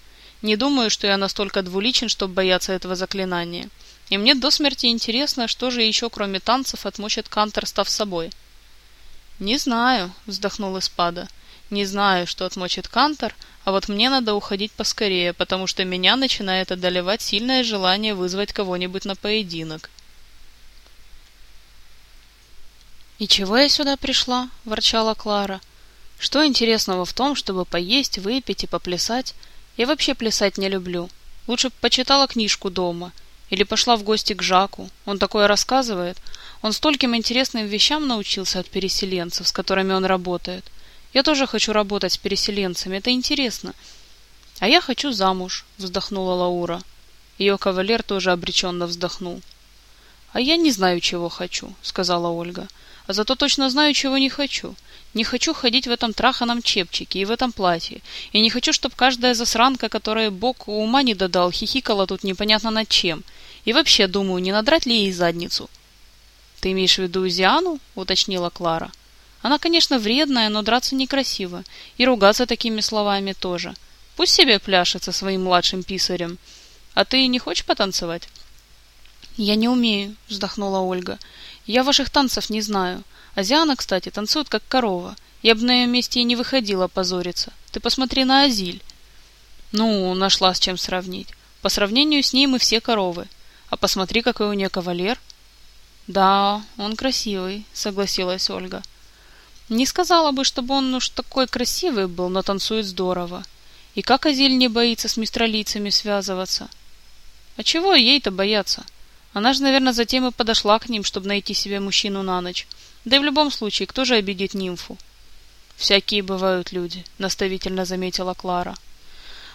«Не думаю, что я настолько двуличен, чтобы бояться этого заклинания. И мне до смерти интересно, что же еще, кроме танцев, отмочит Кантер, став собой». «Не знаю», — вздохнул Испада. «Не знаю, что отмочит Кантор, а вот мне надо уходить поскорее, потому что меня начинает одолевать сильное желание вызвать кого-нибудь на поединок». «И чего я сюда пришла?» — ворчала Клара. — что интересного в том, чтобы поесть, выпить и поплясать? Я вообще плясать не люблю. Лучше бы почитала книжку дома. Или пошла в гости к Жаку. Он такое рассказывает. Он стольким интересным вещам научился от переселенцев, с которыми он работает. Я тоже хочу работать с переселенцами. Это интересно. А я хочу замуж, вздохнула Лаура. Ее кавалер тоже обреченно вздохнул. А я не знаю, чего хочу, сказала Ольга. А зато точно знаю, чего не хочу. Не хочу ходить в этом траханом чепчике и в этом платье. И не хочу, чтобы каждая засранка, которая Бог ума не додал, хихикала тут непонятно над чем. И вообще, думаю, не надрать ли ей задницу. «Ты имеешь в виду Зиану?» — уточнила Клара. «Она, конечно, вредная, но драться некрасиво. И ругаться такими словами тоже. Пусть себе пляшет со своим младшим писарем. А ты не хочешь потанцевать?» «Я не умею», — вздохнула Ольга. «Я ваших танцев не знаю. Азиана, кстати, танцует как корова. Я бы на ее месте и не выходила позориться. Ты посмотри на Азиль. Ну, нашла с чем сравнить. По сравнению с ней мы все коровы. А посмотри, какой у нее кавалер. Да, он красивый, согласилась Ольга. Не сказала бы, чтобы он уж такой красивый был, но танцует здорово. И как Азиль не боится с мистралийцами связываться? А чего ей-то бояться? Она же, наверное, затем и подошла к ним, чтобы найти себе мужчину на ночь. Да и в любом случае, кто же обидит нимфу? Всякие бывают люди, наставительно заметила Клара.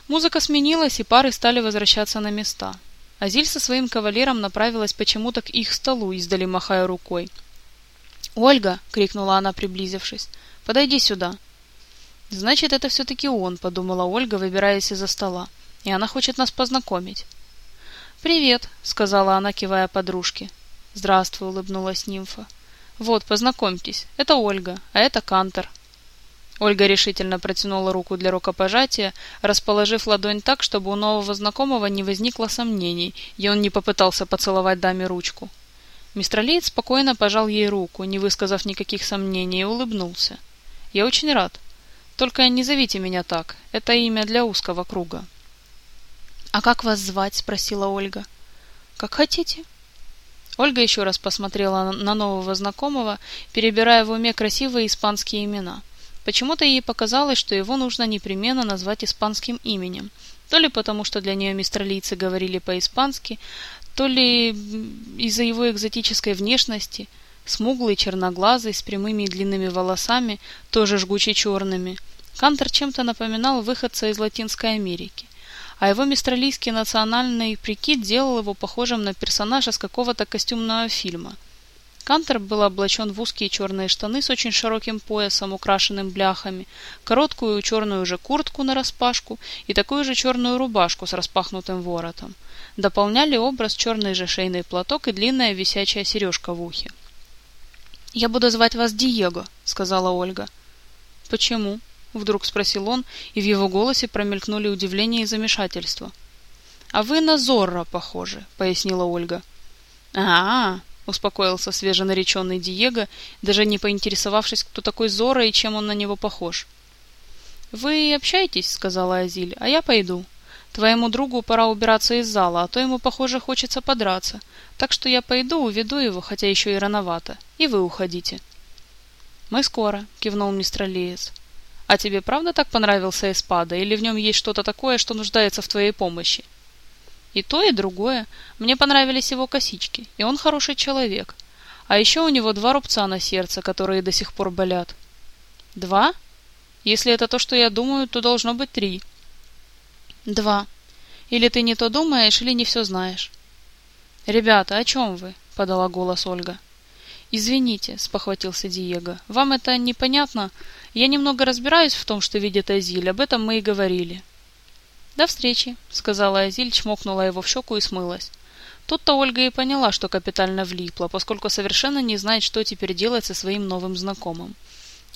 Музыка сменилась, и пары стали возвращаться на места. Азиль со своим кавалером направилась почему-то к их столу, издали махая рукой. «Ольга!» — крикнула она, приблизившись. «Подойди сюда!» «Значит, это все-таки он», — подумала Ольга, выбираясь из-за стола. «И она хочет нас познакомить». «Привет», — сказала она, кивая подружке. «Здравствуй», — улыбнулась нимфа. «Вот, познакомьтесь, это Ольга, а это Кантор». Ольга решительно протянула руку для рукопожатия, расположив ладонь так, чтобы у нового знакомого не возникло сомнений, и он не попытался поцеловать даме ручку. Мистралиец спокойно пожал ей руку, не высказав никаких сомнений, и улыбнулся. «Я очень рад. Только не зовите меня так. Это имя для узкого круга». «А как вас звать?» — спросила Ольга. «Как хотите». Ольга еще раз посмотрела на нового знакомого, перебирая в уме красивые испанские имена. Почему-то ей показалось, что его нужно непременно назвать испанским именем. То ли потому, что для нее мистралийцы говорили по-испански, то ли из-за его экзотической внешности, смуглый, черноглазый, с прямыми и длинными волосами, тоже жгуче черными. Кантор чем-то напоминал выходца из Латинской Америки, а его мистралийский национальный прикид делал его похожим на персонажа с какого-то костюмного фильма – Кантер был облачен в узкие черные штаны с очень широким поясом, украшенным бляхами, короткую черную же куртку на распашку и такую же черную рубашку с распахнутым воротом. Дополняли образ черный же шейный платок и длинная висячая сережка в ухе. «Я буду звать вас Диего», — сказала Ольга. «Почему?» — вдруг спросил он, и в его голосе промелькнули удивление и замешательство. «А вы на Зорро похожи», — пояснила Ольга. «А-а-а!» успокоился свеженареченный Диего, даже не поинтересовавшись, кто такой Зора и чем он на него похож. «Вы общаетесь?» — сказала Азиль, — «а я пойду. Твоему другу пора убираться из зала, а то ему, похоже, хочется подраться. Так что я пойду, уведу его, хотя еще и рановато. И вы уходите». «Мы скоро», — кивнул мистер Лиец. «А тебе правда так понравился Эспада, или в нем есть что-то такое, что нуждается в твоей помощи?» И то, и другое. Мне понравились его косички, и он хороший человек. А еще у него два рубца на сердце, которые до сих пор болят. Два? Если это то, что я думаю, то должно быть три. Два. Или ты не то думаешь, или не все знаешь. «Ребята, о чем вы?» — подала голос Ольга. «Извините», — спохватился Диего. «Вам это непонятно? Я немного разбираюсь в том, что видит Азиль, об этом мы и говорили. «До встречи», — сказала Азиль, чмокнула его в щеку и смылась. Тут-то Ольга и поняла, что капитально влипла, поскольку совершенно не знает, что теперь делать со своим новым знакомым.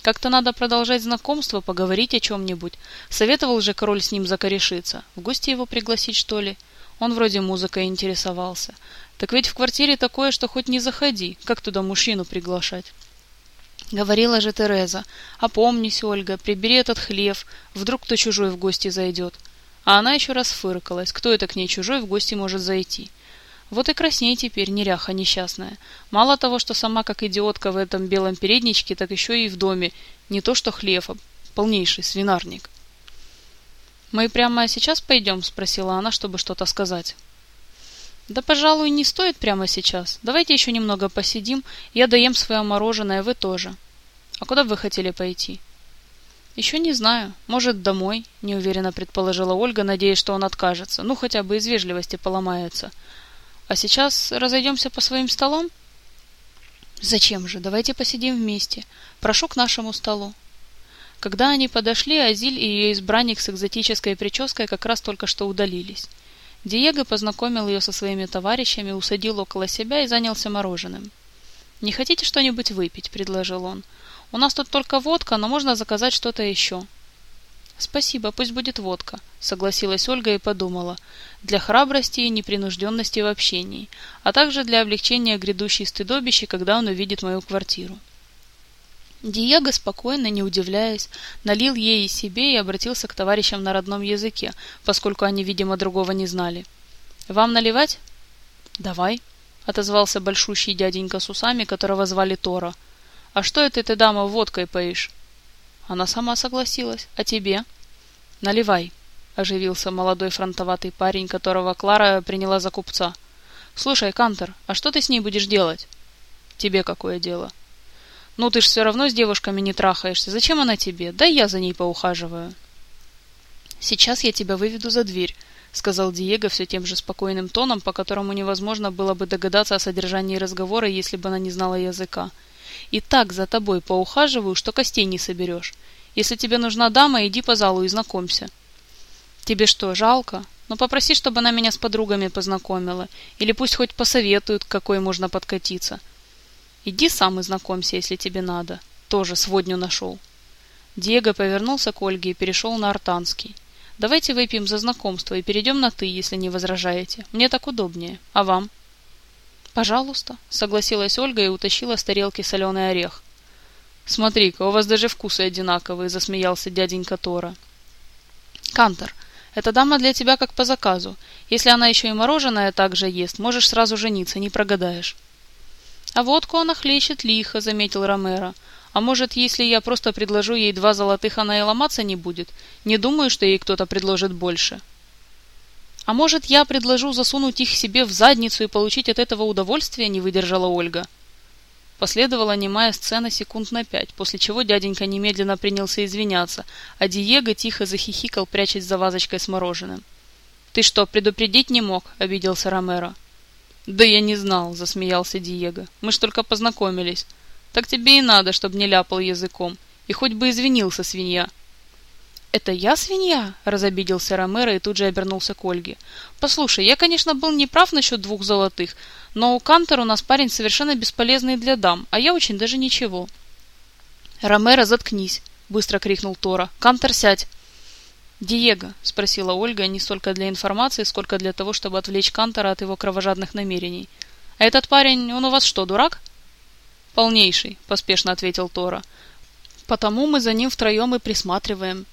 Как-то надо продолжать знакомство, поговорить о чем-нибудь. Советовал же король с ним закорешиться. В гости его пригласить, что ли? Он вроде музыкой интересовался. Так ведь в квартире такое, что хоть не заходи. Как туда мужчину приглашать? Говорила же Тереза. Опомнись, Ольга, прибери этот хлев. Вдруг кто чужой в гости зайдет. А она еще раз фыркалась. Кто это к ней чужой в гости может зайти? Вот и красней теперь, неряха несчастная. Мало того, что сама как идиотка в этом белом передничке, так еще и в доме. Не то что хлев, а полнейший свинарник. «Мы прямо сейчас пойдем?» — спросила она, чтобы что-то сказать. «Да, пожалуй, не стоит прямо сейчас. Давайте еще немного посидим. Я доем свое мороженое, вы тоже. А куда вы хотели пойти?» «Еще не знаю. Может, домой?» – неуверенно предположила Ольга, надеясь, что он откажется. Ну, хотя бы из вежливости поломается. «А сейчас разойдемся по своим столам?» «Зачем же? Давайте посидим вместе. Прошу к нашему столу». Когда они подошли, Азиль и ее избранник с экзотической прической как раз только что удалились. Диего познакомил ее со своими товарищами, усадил около себя и занялся мороженым. «Не хотите что-нибудь выпить?» – предложил он. У нас тут только водка, но можно заказать что-то еще. Спасибо, пусть будет водка, согласилась Ольга и подумала. Для храбрости и непринужденности в общении, а также для облегчения грядущей стыдобищи, когда он увидит мою квартиру. Диего спокойно, не удивляясь, налил ей и себе и обратился к товарищам на родном языке, поскольку они, видимо, другого не знали. «Вам наливать?» «Давай», — отозвался большущий дяденька с усами, которого звали Тора. «А что это ты, дама, водкой поишь?» Она сама согласилась. «А тебе?» «Наливай», — оживился молодой фронтоватый парень, которого Клара приняла за купца. «Слушай, Кантер, а что ты с ней будешь делать?» «Тебе какое дело?» «Ну, ты ж все равно с девушками не трахаешься. Зачем она тебе? Да я за ней поухаживаю». «Сейчас я тебя выведу за дверь», — сказал Диего все тем же спокойным тоном, по которому невозможно было бы догадаться о содержании разговора, если бы она не знала языка. «И так за тобой поухаживаю, что костей не соберешь. Если тебе нужна дама, иди по залу и знакомься». Тебе что, жалко? Ну попроси, чтобы она меня с подругами познакомила. Или пусть хоть посоветуют, какой можно подкатиться. Иди сам и знакомься, если тебе надо. Тоже сводню нашел. Диего повернулся к Ольге и перешел на артанский. Давайте выпьем за знакомство и перейдем на «ты», если не возражаете. Мне так удобнее. А вам? Пожалуйста, согласилась Ольга и утащила с тарелки соленый орех. Смотри-ка, у вас даже вкусы одинаковые, засмеялся дяденька Тора. Кантор, эта дама для тебя как по заказу. Если она еще и мороженое также ест, можешь сразу жениться, не прогадаешь. А водку она хлещет лихо, заметил Ромеро. А может, если я просто предложу ей два золотых, она и ломаться не будет? Не думаю, что ей кто-то предложит больше. А может, я предложу засунуть их себе в задницу и получить от этого удовольствие, не выдержала Ольга. Последовала немая сцена секунд на пять, после чего дяденька немедленно принялся извиняться, а Диего тихо захихикал, прячась за вазочкой с мороженым. «Ты что, предупредить не мог?» — обиделся Ромеро. «Да я не знал», — засмеялся Диего. «Мы ж только познакомились. Так тебе и надо, чтобы не ляпал языком. И хоть бы извинился, свинья». «Это я свинья?» – разобиделся Ромеро и тут же обернулся к Ольге. «Послушай, я, конечно, был неправ насчет двух золотых, но у Кантер у нас парень совершенно бесполезный для дам, а я очень даже ничего». «Ромеро, заткнись!» – быстро крикнул Тора. «Кантер, сядь!» «Диего», – спросила Ольга не столько для информации, сколько для того, чтобы отвлечь Кантера от его кровожадных намерений. «А этот парень, он у вас что, дурак?» «Полнейший», – поспешно ответил Тора. «Потому мы за ним втроем и присматриваем.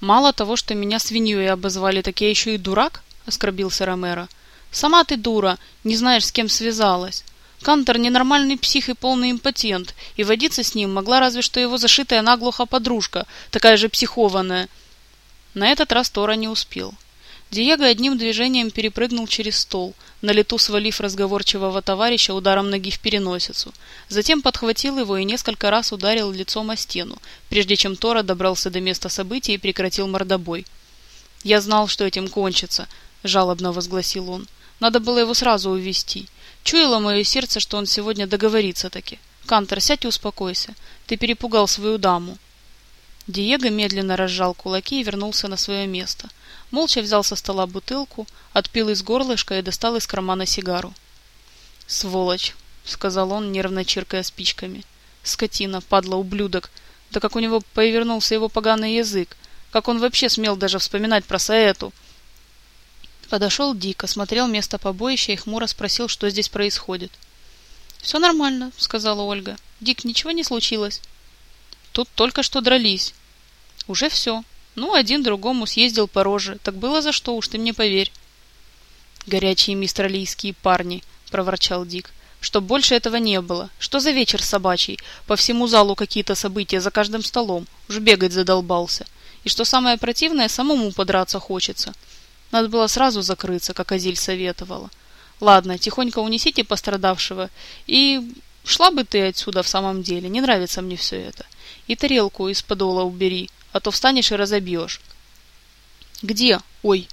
Мало того, что меня свиньей обозвали, так я еще и дурак, оскорбился Ромеро. Сама ты дура, не знаешь, с кем связалась. Кантор ненормальный псих и полный импотент, и водиться с ним могла разве что его зашитая наглухо подружка, такая же психованная. На этот раз Тора не успел. Диего одним движением перепрыгнул через стол, на лету свалив разговорчивого товарища ударом ноги в переносицу. Затем подхватил его и несколько раз ударил лицом о стену, прежде чем Тора добрался до места события и прекратил мордобой. «Я знал, что этим кончится», — жалобно возгласил он. «Надо было его сразу увести. Чуяло мое сердце, что он сегодня договорится таки. Кантер, сядь и успокойся. Ты перепугал свою даму». Диего медленно разжал кулаки и вернулся на свое место — молча взял со стола бутылку, отпил из горлышка и достал из кармана сигару. «Сволочь!» — сказал он, нервно чиркая спичками. «Скотина, падла, ублюдок! Да как у него повернулся его поганый язык! Как он вообще смел даже вспоминать про Саэту!» Подошел Дик, осмотрел место побоища и хмуро спросил, что здесь происходит. «Все нормально», — сказала Ольга. «Дик, ничего не случилось?» «Тут только что дрались». «Уже все», ну, один другому съездил по роже. Так было за что, уж ты мне поверь. Горячие мистралийские парни, проворчал Дик. Чтоб больше этого не было. Что за вечер собачий? По всему залу какие-то события, за каждым столом. Уж бегать задолбался. И что самое противное, самому подраться хочется. Надо было сразу закрыться, как Азиль советовала. Ладно, тихонько унесите пострадавшего. И шла бы ты отсюда в самом деле. Не нравится мне все это. И тарелку из подола убери а то встанешь и разобьешь. «Где? Ой!»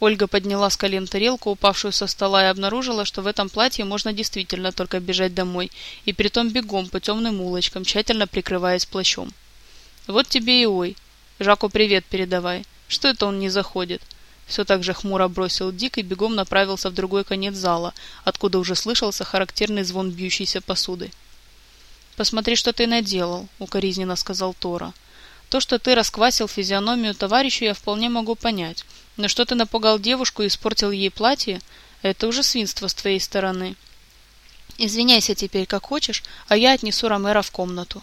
Ольга подняла с колен тарелку, упавшую со стола, и обнаружила, что в этом платье можно действительно только бежать домой, и притом бегом по темным улочкам, тщательно прикрываясь плащом. «Вот тебе и ой! Жаку привет передавай! Что это он не заходит?» Все так же хмуро бросил Дик и бегом направился в другой конец зала, откуда уже слышался характерный звон бьющейся посуды. «Посмотри, что ты наделал», — укоризненно сказал Тора. То, что ты расквасил физиономию товарищу, я вполне могу понять. Но что ты напугал девушку и испортил ей платье, это уже свинство с твоей стороны. Извиняйся теперь, как хочешь, а я отнесу Ромера в комнату.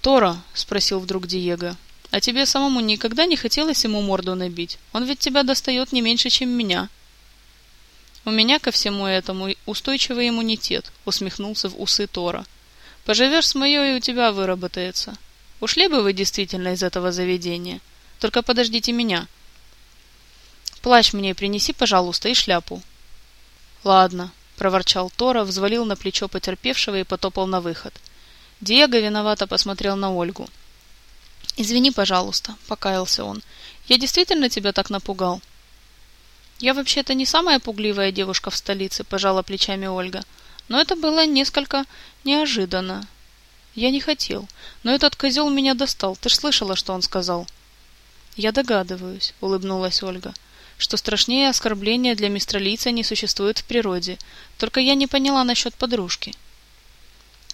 «Тора», — спросил вдруг Диего, — «а тебе самому никогда не хотелось ему морду набить? Он ведь тебя достает не меньше, чем меня». «У меня ко всему этому устойчивый иммунитет», — усмехнулся в усы Тора. «Поживешь с моей, и у тебя выработается. Ушли бы вы действительно из этого заведения. Только подождите меня. Плащ мне принеси, пожалуйста, и шляпу. Ладно, проворчал Тора, взвалил на плечо потерпевшего и потопал на выход. Диего виновато посмотрел на Ольгу. «Извини, пожалуйста», — покаялся он. «Я действительно тебя так напугал?» «Я вообще-то не самая пугливая девушка в столице», — пожала плечами Ольга. «Но это было несколько неожиданно. Я не хотел, но этот козел меня достал. Ты ж слышала, что он сказал?» «Я догадываюсь», — улыбнулась Ольга, «что страшнее оскорбления для мистралийца не существует в природе. Только я не поняла насчет подружки».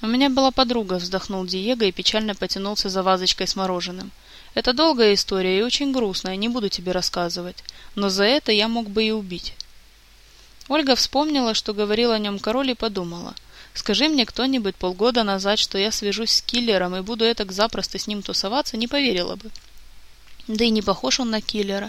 «У меня была подруга», — вздохнул Диего и печально потянулся за вазочкой с мороженым. «Это долгая история и очень грустная, не буду тебе рассказывать. Но за это я мог бы и убить». Ольга вспомнила, что говорил о нем король и подумала. «Скажи мне кто-нибудь полгода назад, что я свяжусь с киллером и буду этак запросто с ним тусоваться, не поверила бы». Да и не похож он на киллера.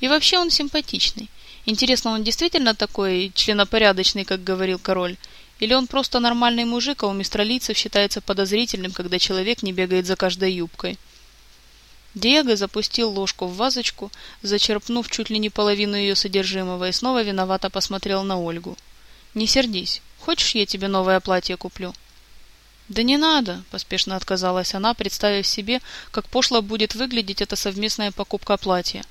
И вообще он симпатичный. Интересно, он действительно такой членопорядочный, как говорил король? Или он просто нормальный мужик, а у мистралийцев считается подозрительным, когда человек не бегает за каждой юбкой? Диего запустил ложку в вазочку, зачерпнув чуть ли не половину ее содержимого, и снова виновато посмотрел на Ольгу. «Не сердись. Хочешь, я тебе новое платье куплю?» «Да не надо», — поспешно отказалась она, представив себе, как пошло будет выглядеть эта совместная покупка платья.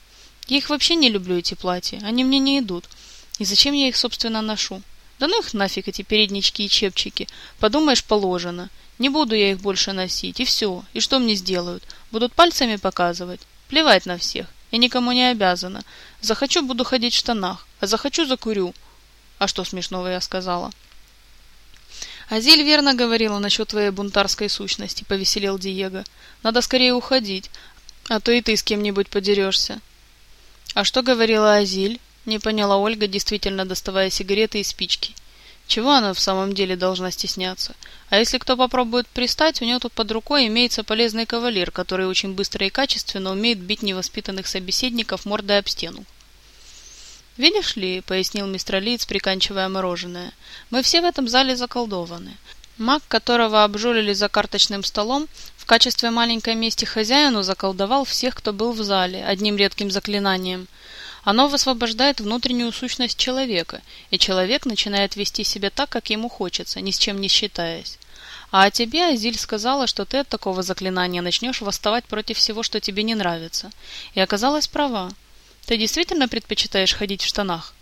«Я их вообще не люблю, эти платья. Они мне не идут. И зачем я их, собственно, ношу?» Да ну их нафиг, эти переднички и чепчики. Подумаешь, положено. Не буду я их больше носить, и все. И что мне сделают? Будут пальцами показывать? Плевать на всех. Я никому не обязана. Захочу, буду ходить в штанах. А захочу, закурю. А что смешного я сказала? Азиль верно говорила насчет твоей бунтарской сущности, повеселел Диего. Надо скорее уходить, а то и ты с кем-нибудь подерешься. А что говорила Азиль? Не поняла Ольга, действительно доставая сигареты и спички. Чего она в самом деле должна стесняться? А если кто попробует пристать, у нее тут под рукой имеется полезный кавалер, который очень быстро и качественно умеет бить невоспитанных собеседников мордой об стену. «Видишь ли», — пояснил мистер Лиц, приканчивая мороженое, — «мы все в этом зале заколдованы. Маг, которого обжулили за карточным столом, в качестве маленькой мести хозяину заколдовал всех, кто был в зале, одним редким заклинанием — оно высвобождает внутреннюю сущность человека, и человек начинает вести себя так, как ему хочется, ни с чем не считаясь. А о тебе Азиль сказала, что ты от такого заклинания начнешь восставать против всего, что тебе не нравится. И оказалась права. Ты действительно предпочитаешь ходить в штанах?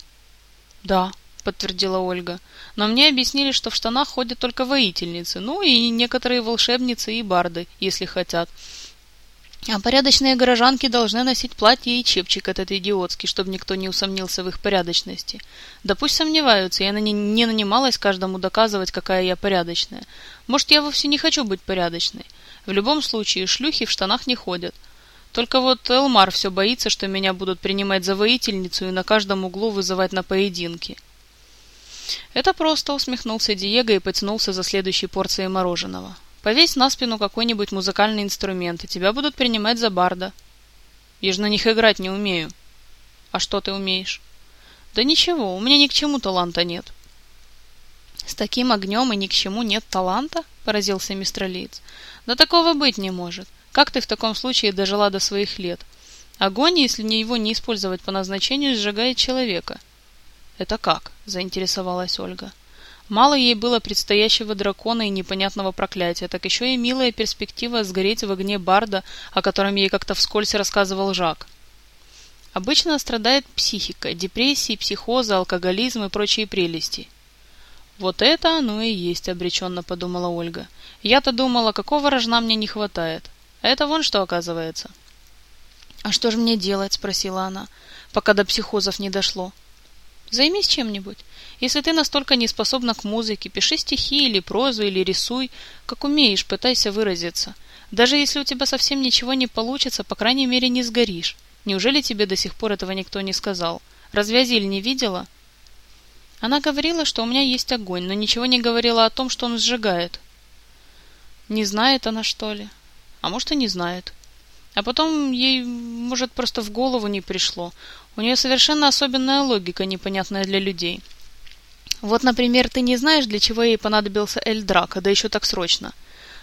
Да, подтвердила Ольга. Но мне объяснили, что в штанах ходят только воительницы, ну и некоторые волшебницы и барды, если хотят. А порядочные горожанки должны носить платье и чепчик этот идиотский, чтобы никто не усомнился в их порядочности. Да пусть сомневаются, я на не, не нанималась каждому доказывать, какая я порядочная. Может, я вовсе не хочу быть порядочной. В любом случае, шлюхи в штанах не ходят. Только вот Элмар все боится, что меня будут принимать за воительницу и на каждом углу вызывать на поединки. Это просто усмехнулся Диего и потянулся за следующей порцией мороженого. Повесь на спину какой-нибудь музыкальный инструмент, и тебя будут принимать за барда. Я же на них играть не умею. А что ты умеешь? Да ничего, у меня ни к чему таланта нет. С таким огнем и ни к чему нет таланта? Поразился мистер Лиц. Да такого быть не может. Как ты в таком случае дожила до своих лет? Огонь, если не его не использовать по назначению, сжигает человека. Это как? Заинтересовалась Ольга. Мало ей было предстоящего дракона и непонятного проклятия, так еще и милая перспектива сгореть в огне Барда, о котором ей как-то вскользь рассказывал Жак. Обычно страдает психика, депрессии, психоза, алкоголизм и прочие прелести. «Вот это оно и есть», — обреченно подумала Ольга. «Я-то думала, какого рожна мне не хватает. А это вон что оказывается». «А что же мне делать?» — спросила она, пока до психозов не дошло. «Займись чем-нибудь. Если ты настолько не способна к музыке, пиши стихи или прозу, или рисуй, как умеешь, пытайся выразиться. Даже если у тебя совсем ничего не получится, по крайней мере не сгоришь. Неужели тебе до сих пор этого никто не сказал? Разве не видела? Она говорила, что у меня есть огонь, но ничего не говорила о том, что он сжигает. Не знает она, что ли? А может, и не знает. А потом ей, может, просто в голову не пришло. У нее совершенно особенная логика, непонятная для людей. Вот, например, ты не знаешь, для чего ей понадобился Эль Драко, да еще так срочно.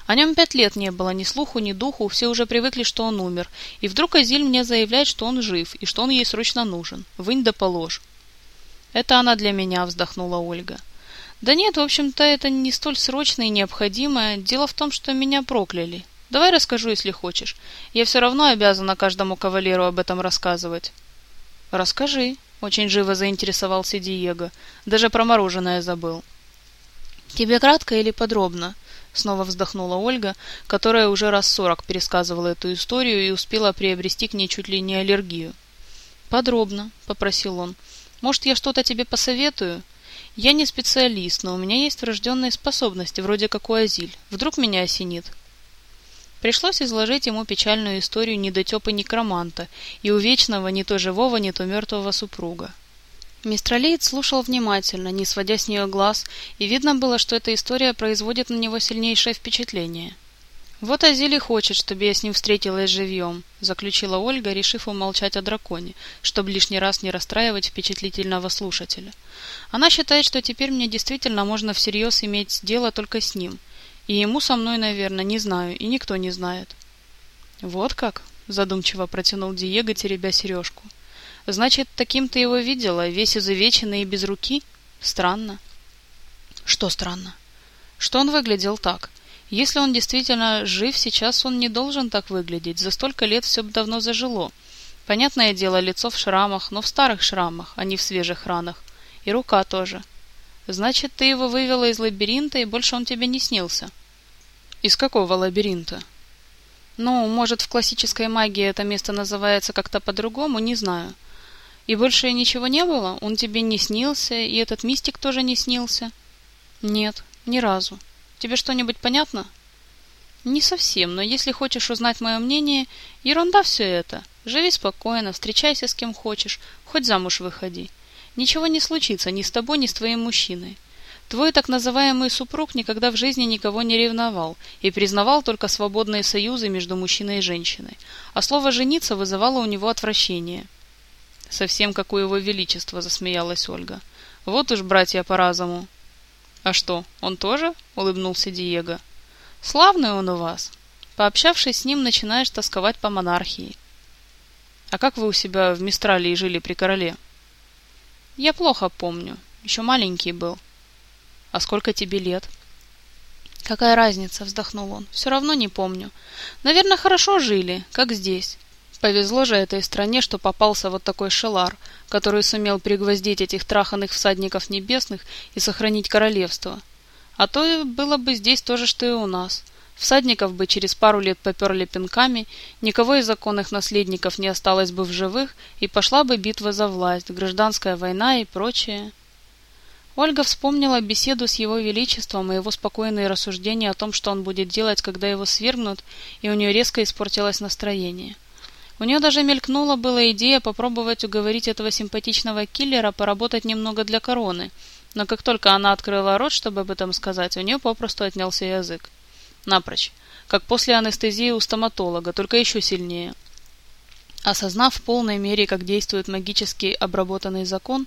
О нем пять лет не было, ни слуху, ни духу, все уже привыкли, что он умер. И вдруг Азиль мне заявляет, что он жив, и что он ей срочно нужен. Вынь да положь. Это она для меня, вздохнула Ольга. Да нет, в общем-то, это не столь срочно и необходимо. Дело в том, что меня прокляли. Давай расскажу, если хочешь. Я все равно обязана каждому кавалеру об этом рассказывать. Расскажи, очень живо заинтересовался Диего. Даже про мороженое забыл. Тебе кратко или подробно? Снова вздохнула Ольга, которая уже раз сорок пересказывала эту историю и успела приобрести к ней чуть ли не аллергию. «Подробно», — попросил он. «Может, я что-то тебе посоветую? Я не специалист, но у меня есть врожденные способности, вроде как у Азиль. Вдруг меня осенит?» Пришлось изложить ему печальную историю недотепы некроманта и у вечного не то живого, не то мертвого супруга. Мистралиец слушал внимательно, не сводя с нее глаз, и видно было, что эта история производит на него сильнейшее впечатление. «Вот Азили хочет, чтобы я с ним встретилась живьем», — заключила Ольга, решив умолчать о драконе, чтобы лишний раз не расстраивать впечатлительного слушателя. «Она считает, что теперь мне действительно можно всерьез иметь дело только с ним, и ему со мной, наверное, не знаю, и никто не знает». «Вот как?» — задумчиво протянул Диего, теребя сережку. — Значит, таким ты его видела, весь изувеченный и без руки? Странно. Что странно? Что он выглядел так? Если он действительно жив сейчас, он не должен так выглядеть. За столько лет все давно зажило. Понятное дело, лицо в шрамах, но в старых шрамах, а не в свежих ранах. И рука тоже. Значит, ты его вывела из лабиринта, и больше он тебе не снился. Из какого лабиринта? Ну, может, в классической магии это место называется как-то по-другому, не знаю. И больше ничего не было? Он тебе не снился, и этот мистик тоже не снился? Нет, ни разу. Тебе что-нибудь понятно? Не совсем, но если хочешь узнать мое мнение, ерунда все это. Живи спокойно, встречайся с кем хочешь, хоть замуж выходи. Ничего не случится ни с тобой, ни с твоим мужчиной. Твой так называемый супруг никогда в жизни никого не ревновал и признавал только свободные союзы между мужчиной и женщиной, а слово «жениться» вызывало у него отвращение – Совсем как у его величества, засмеялась Ольга. Вот уж братья по разуму. А что, он тоже? Улыбнулся Диего. Славный он у вас. Пообщавшись с ним, начинаешь тосковать по монархии. А как вы у себя в Мистралии жили при короле? Я плохо помню. Еще маленький был. А сколько тебе лет? Какая разница, вздохнул он. Все равно не помню. Наверное, хорошо жили, как здесь. Повезло же этой стране, что попался вот такой шелар, который сумел пригвоздить этих траханных всадников небесных и сохранить королевство. А то было бы здесь то же, что и у нас. Всадников бы через пару лет поперли пинками, никого из законных наследников не осталось бы в живых, и пошла бы битва за власть, гражданская война и прочее. Ольга вспомнила беседу с его величеством и его спокойные рассуждения о том, что он будет делать, когда его свергнут, и у нее резко испортилось настроение. У нее даже мелькнула была идея попробовать уговорить этого симпатичного киллера поработать немного для короны, но как только она открыла рот, чтобы об этом сказать, у нее попросту отнялся язык. Напрочь, как после анестезии у стоматолога, только еще сильнее. Осознав в полной мере, как действует магически обработанный закон,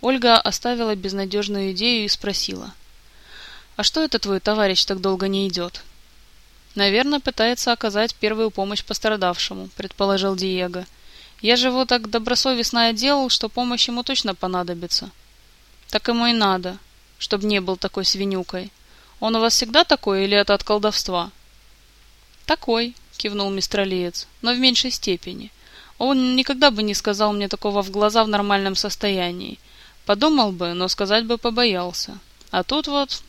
Ольга оставила безнадежную идею и спросила. «А что это твой товарищ так долго не идет?» Наверное, пытается оказать первую помощь пострадавшему, предположил Диего. Я же его так добросовестно отделал, что помощь ему точно понадобится. Так ему и надо, чтобы не был такой свинюкой. Он у вас всегда такой или это от колдовства? Такой, кивнул мистралиец, но в меньшей степени. Он никогда бы не сказал мне такого в глаза в нормальном состоянии. Подумал бы, но сказать бы побоялся. А тут вот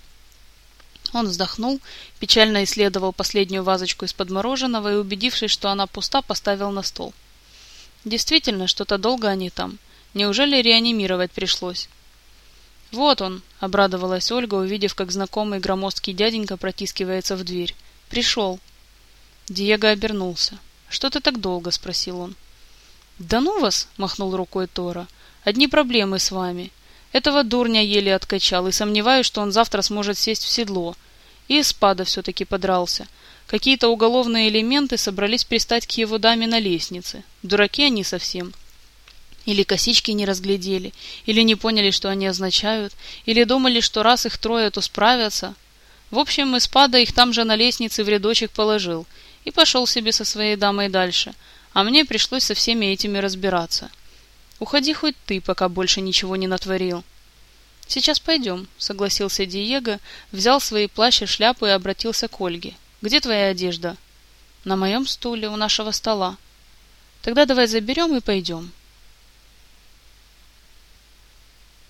он вздохнул, печально исследовал последнюю вазочку из-под мороженого и, убедившись, что она пуста, поставил на стол. Действительно, что-то долго они там. Неужели реанимировать пришлось? «Вот он», — обрадовалась Ольга, увидев, как знакомый громоздкий дяденька протискивается в дверь. «Пришел». Диего обернулся. «Что ты так долго?» — спросил он. «Да ну вас!» — махнул рукой Тора. «Одни проблемы с вами. Этого дурня еле откачал, и сомневаюсь, что он завтра сможет сесть в седло. И спада все-таки подрался. Какие-то уголовные элементы собрались пристать к его даме на лестнице. Дураки они совсем. Или косички не разглядели, или не поняли, что они означают, или думали, что раз их трое, то справятся. В общем, Испада их там же на лестнице в рядочек положил и пошел себе со своей дамой дальше, а мне пришлось со всеми этими разбираться. Уходи хоть ты, пока больше ничего не натворил. Сейчас пойдем, согласился Диего, взял свои плащ и шляпу и обратился к Ольге. Где твоя одежда? На моем стуле у нашего стола. Тогда давай заберем и пойдем.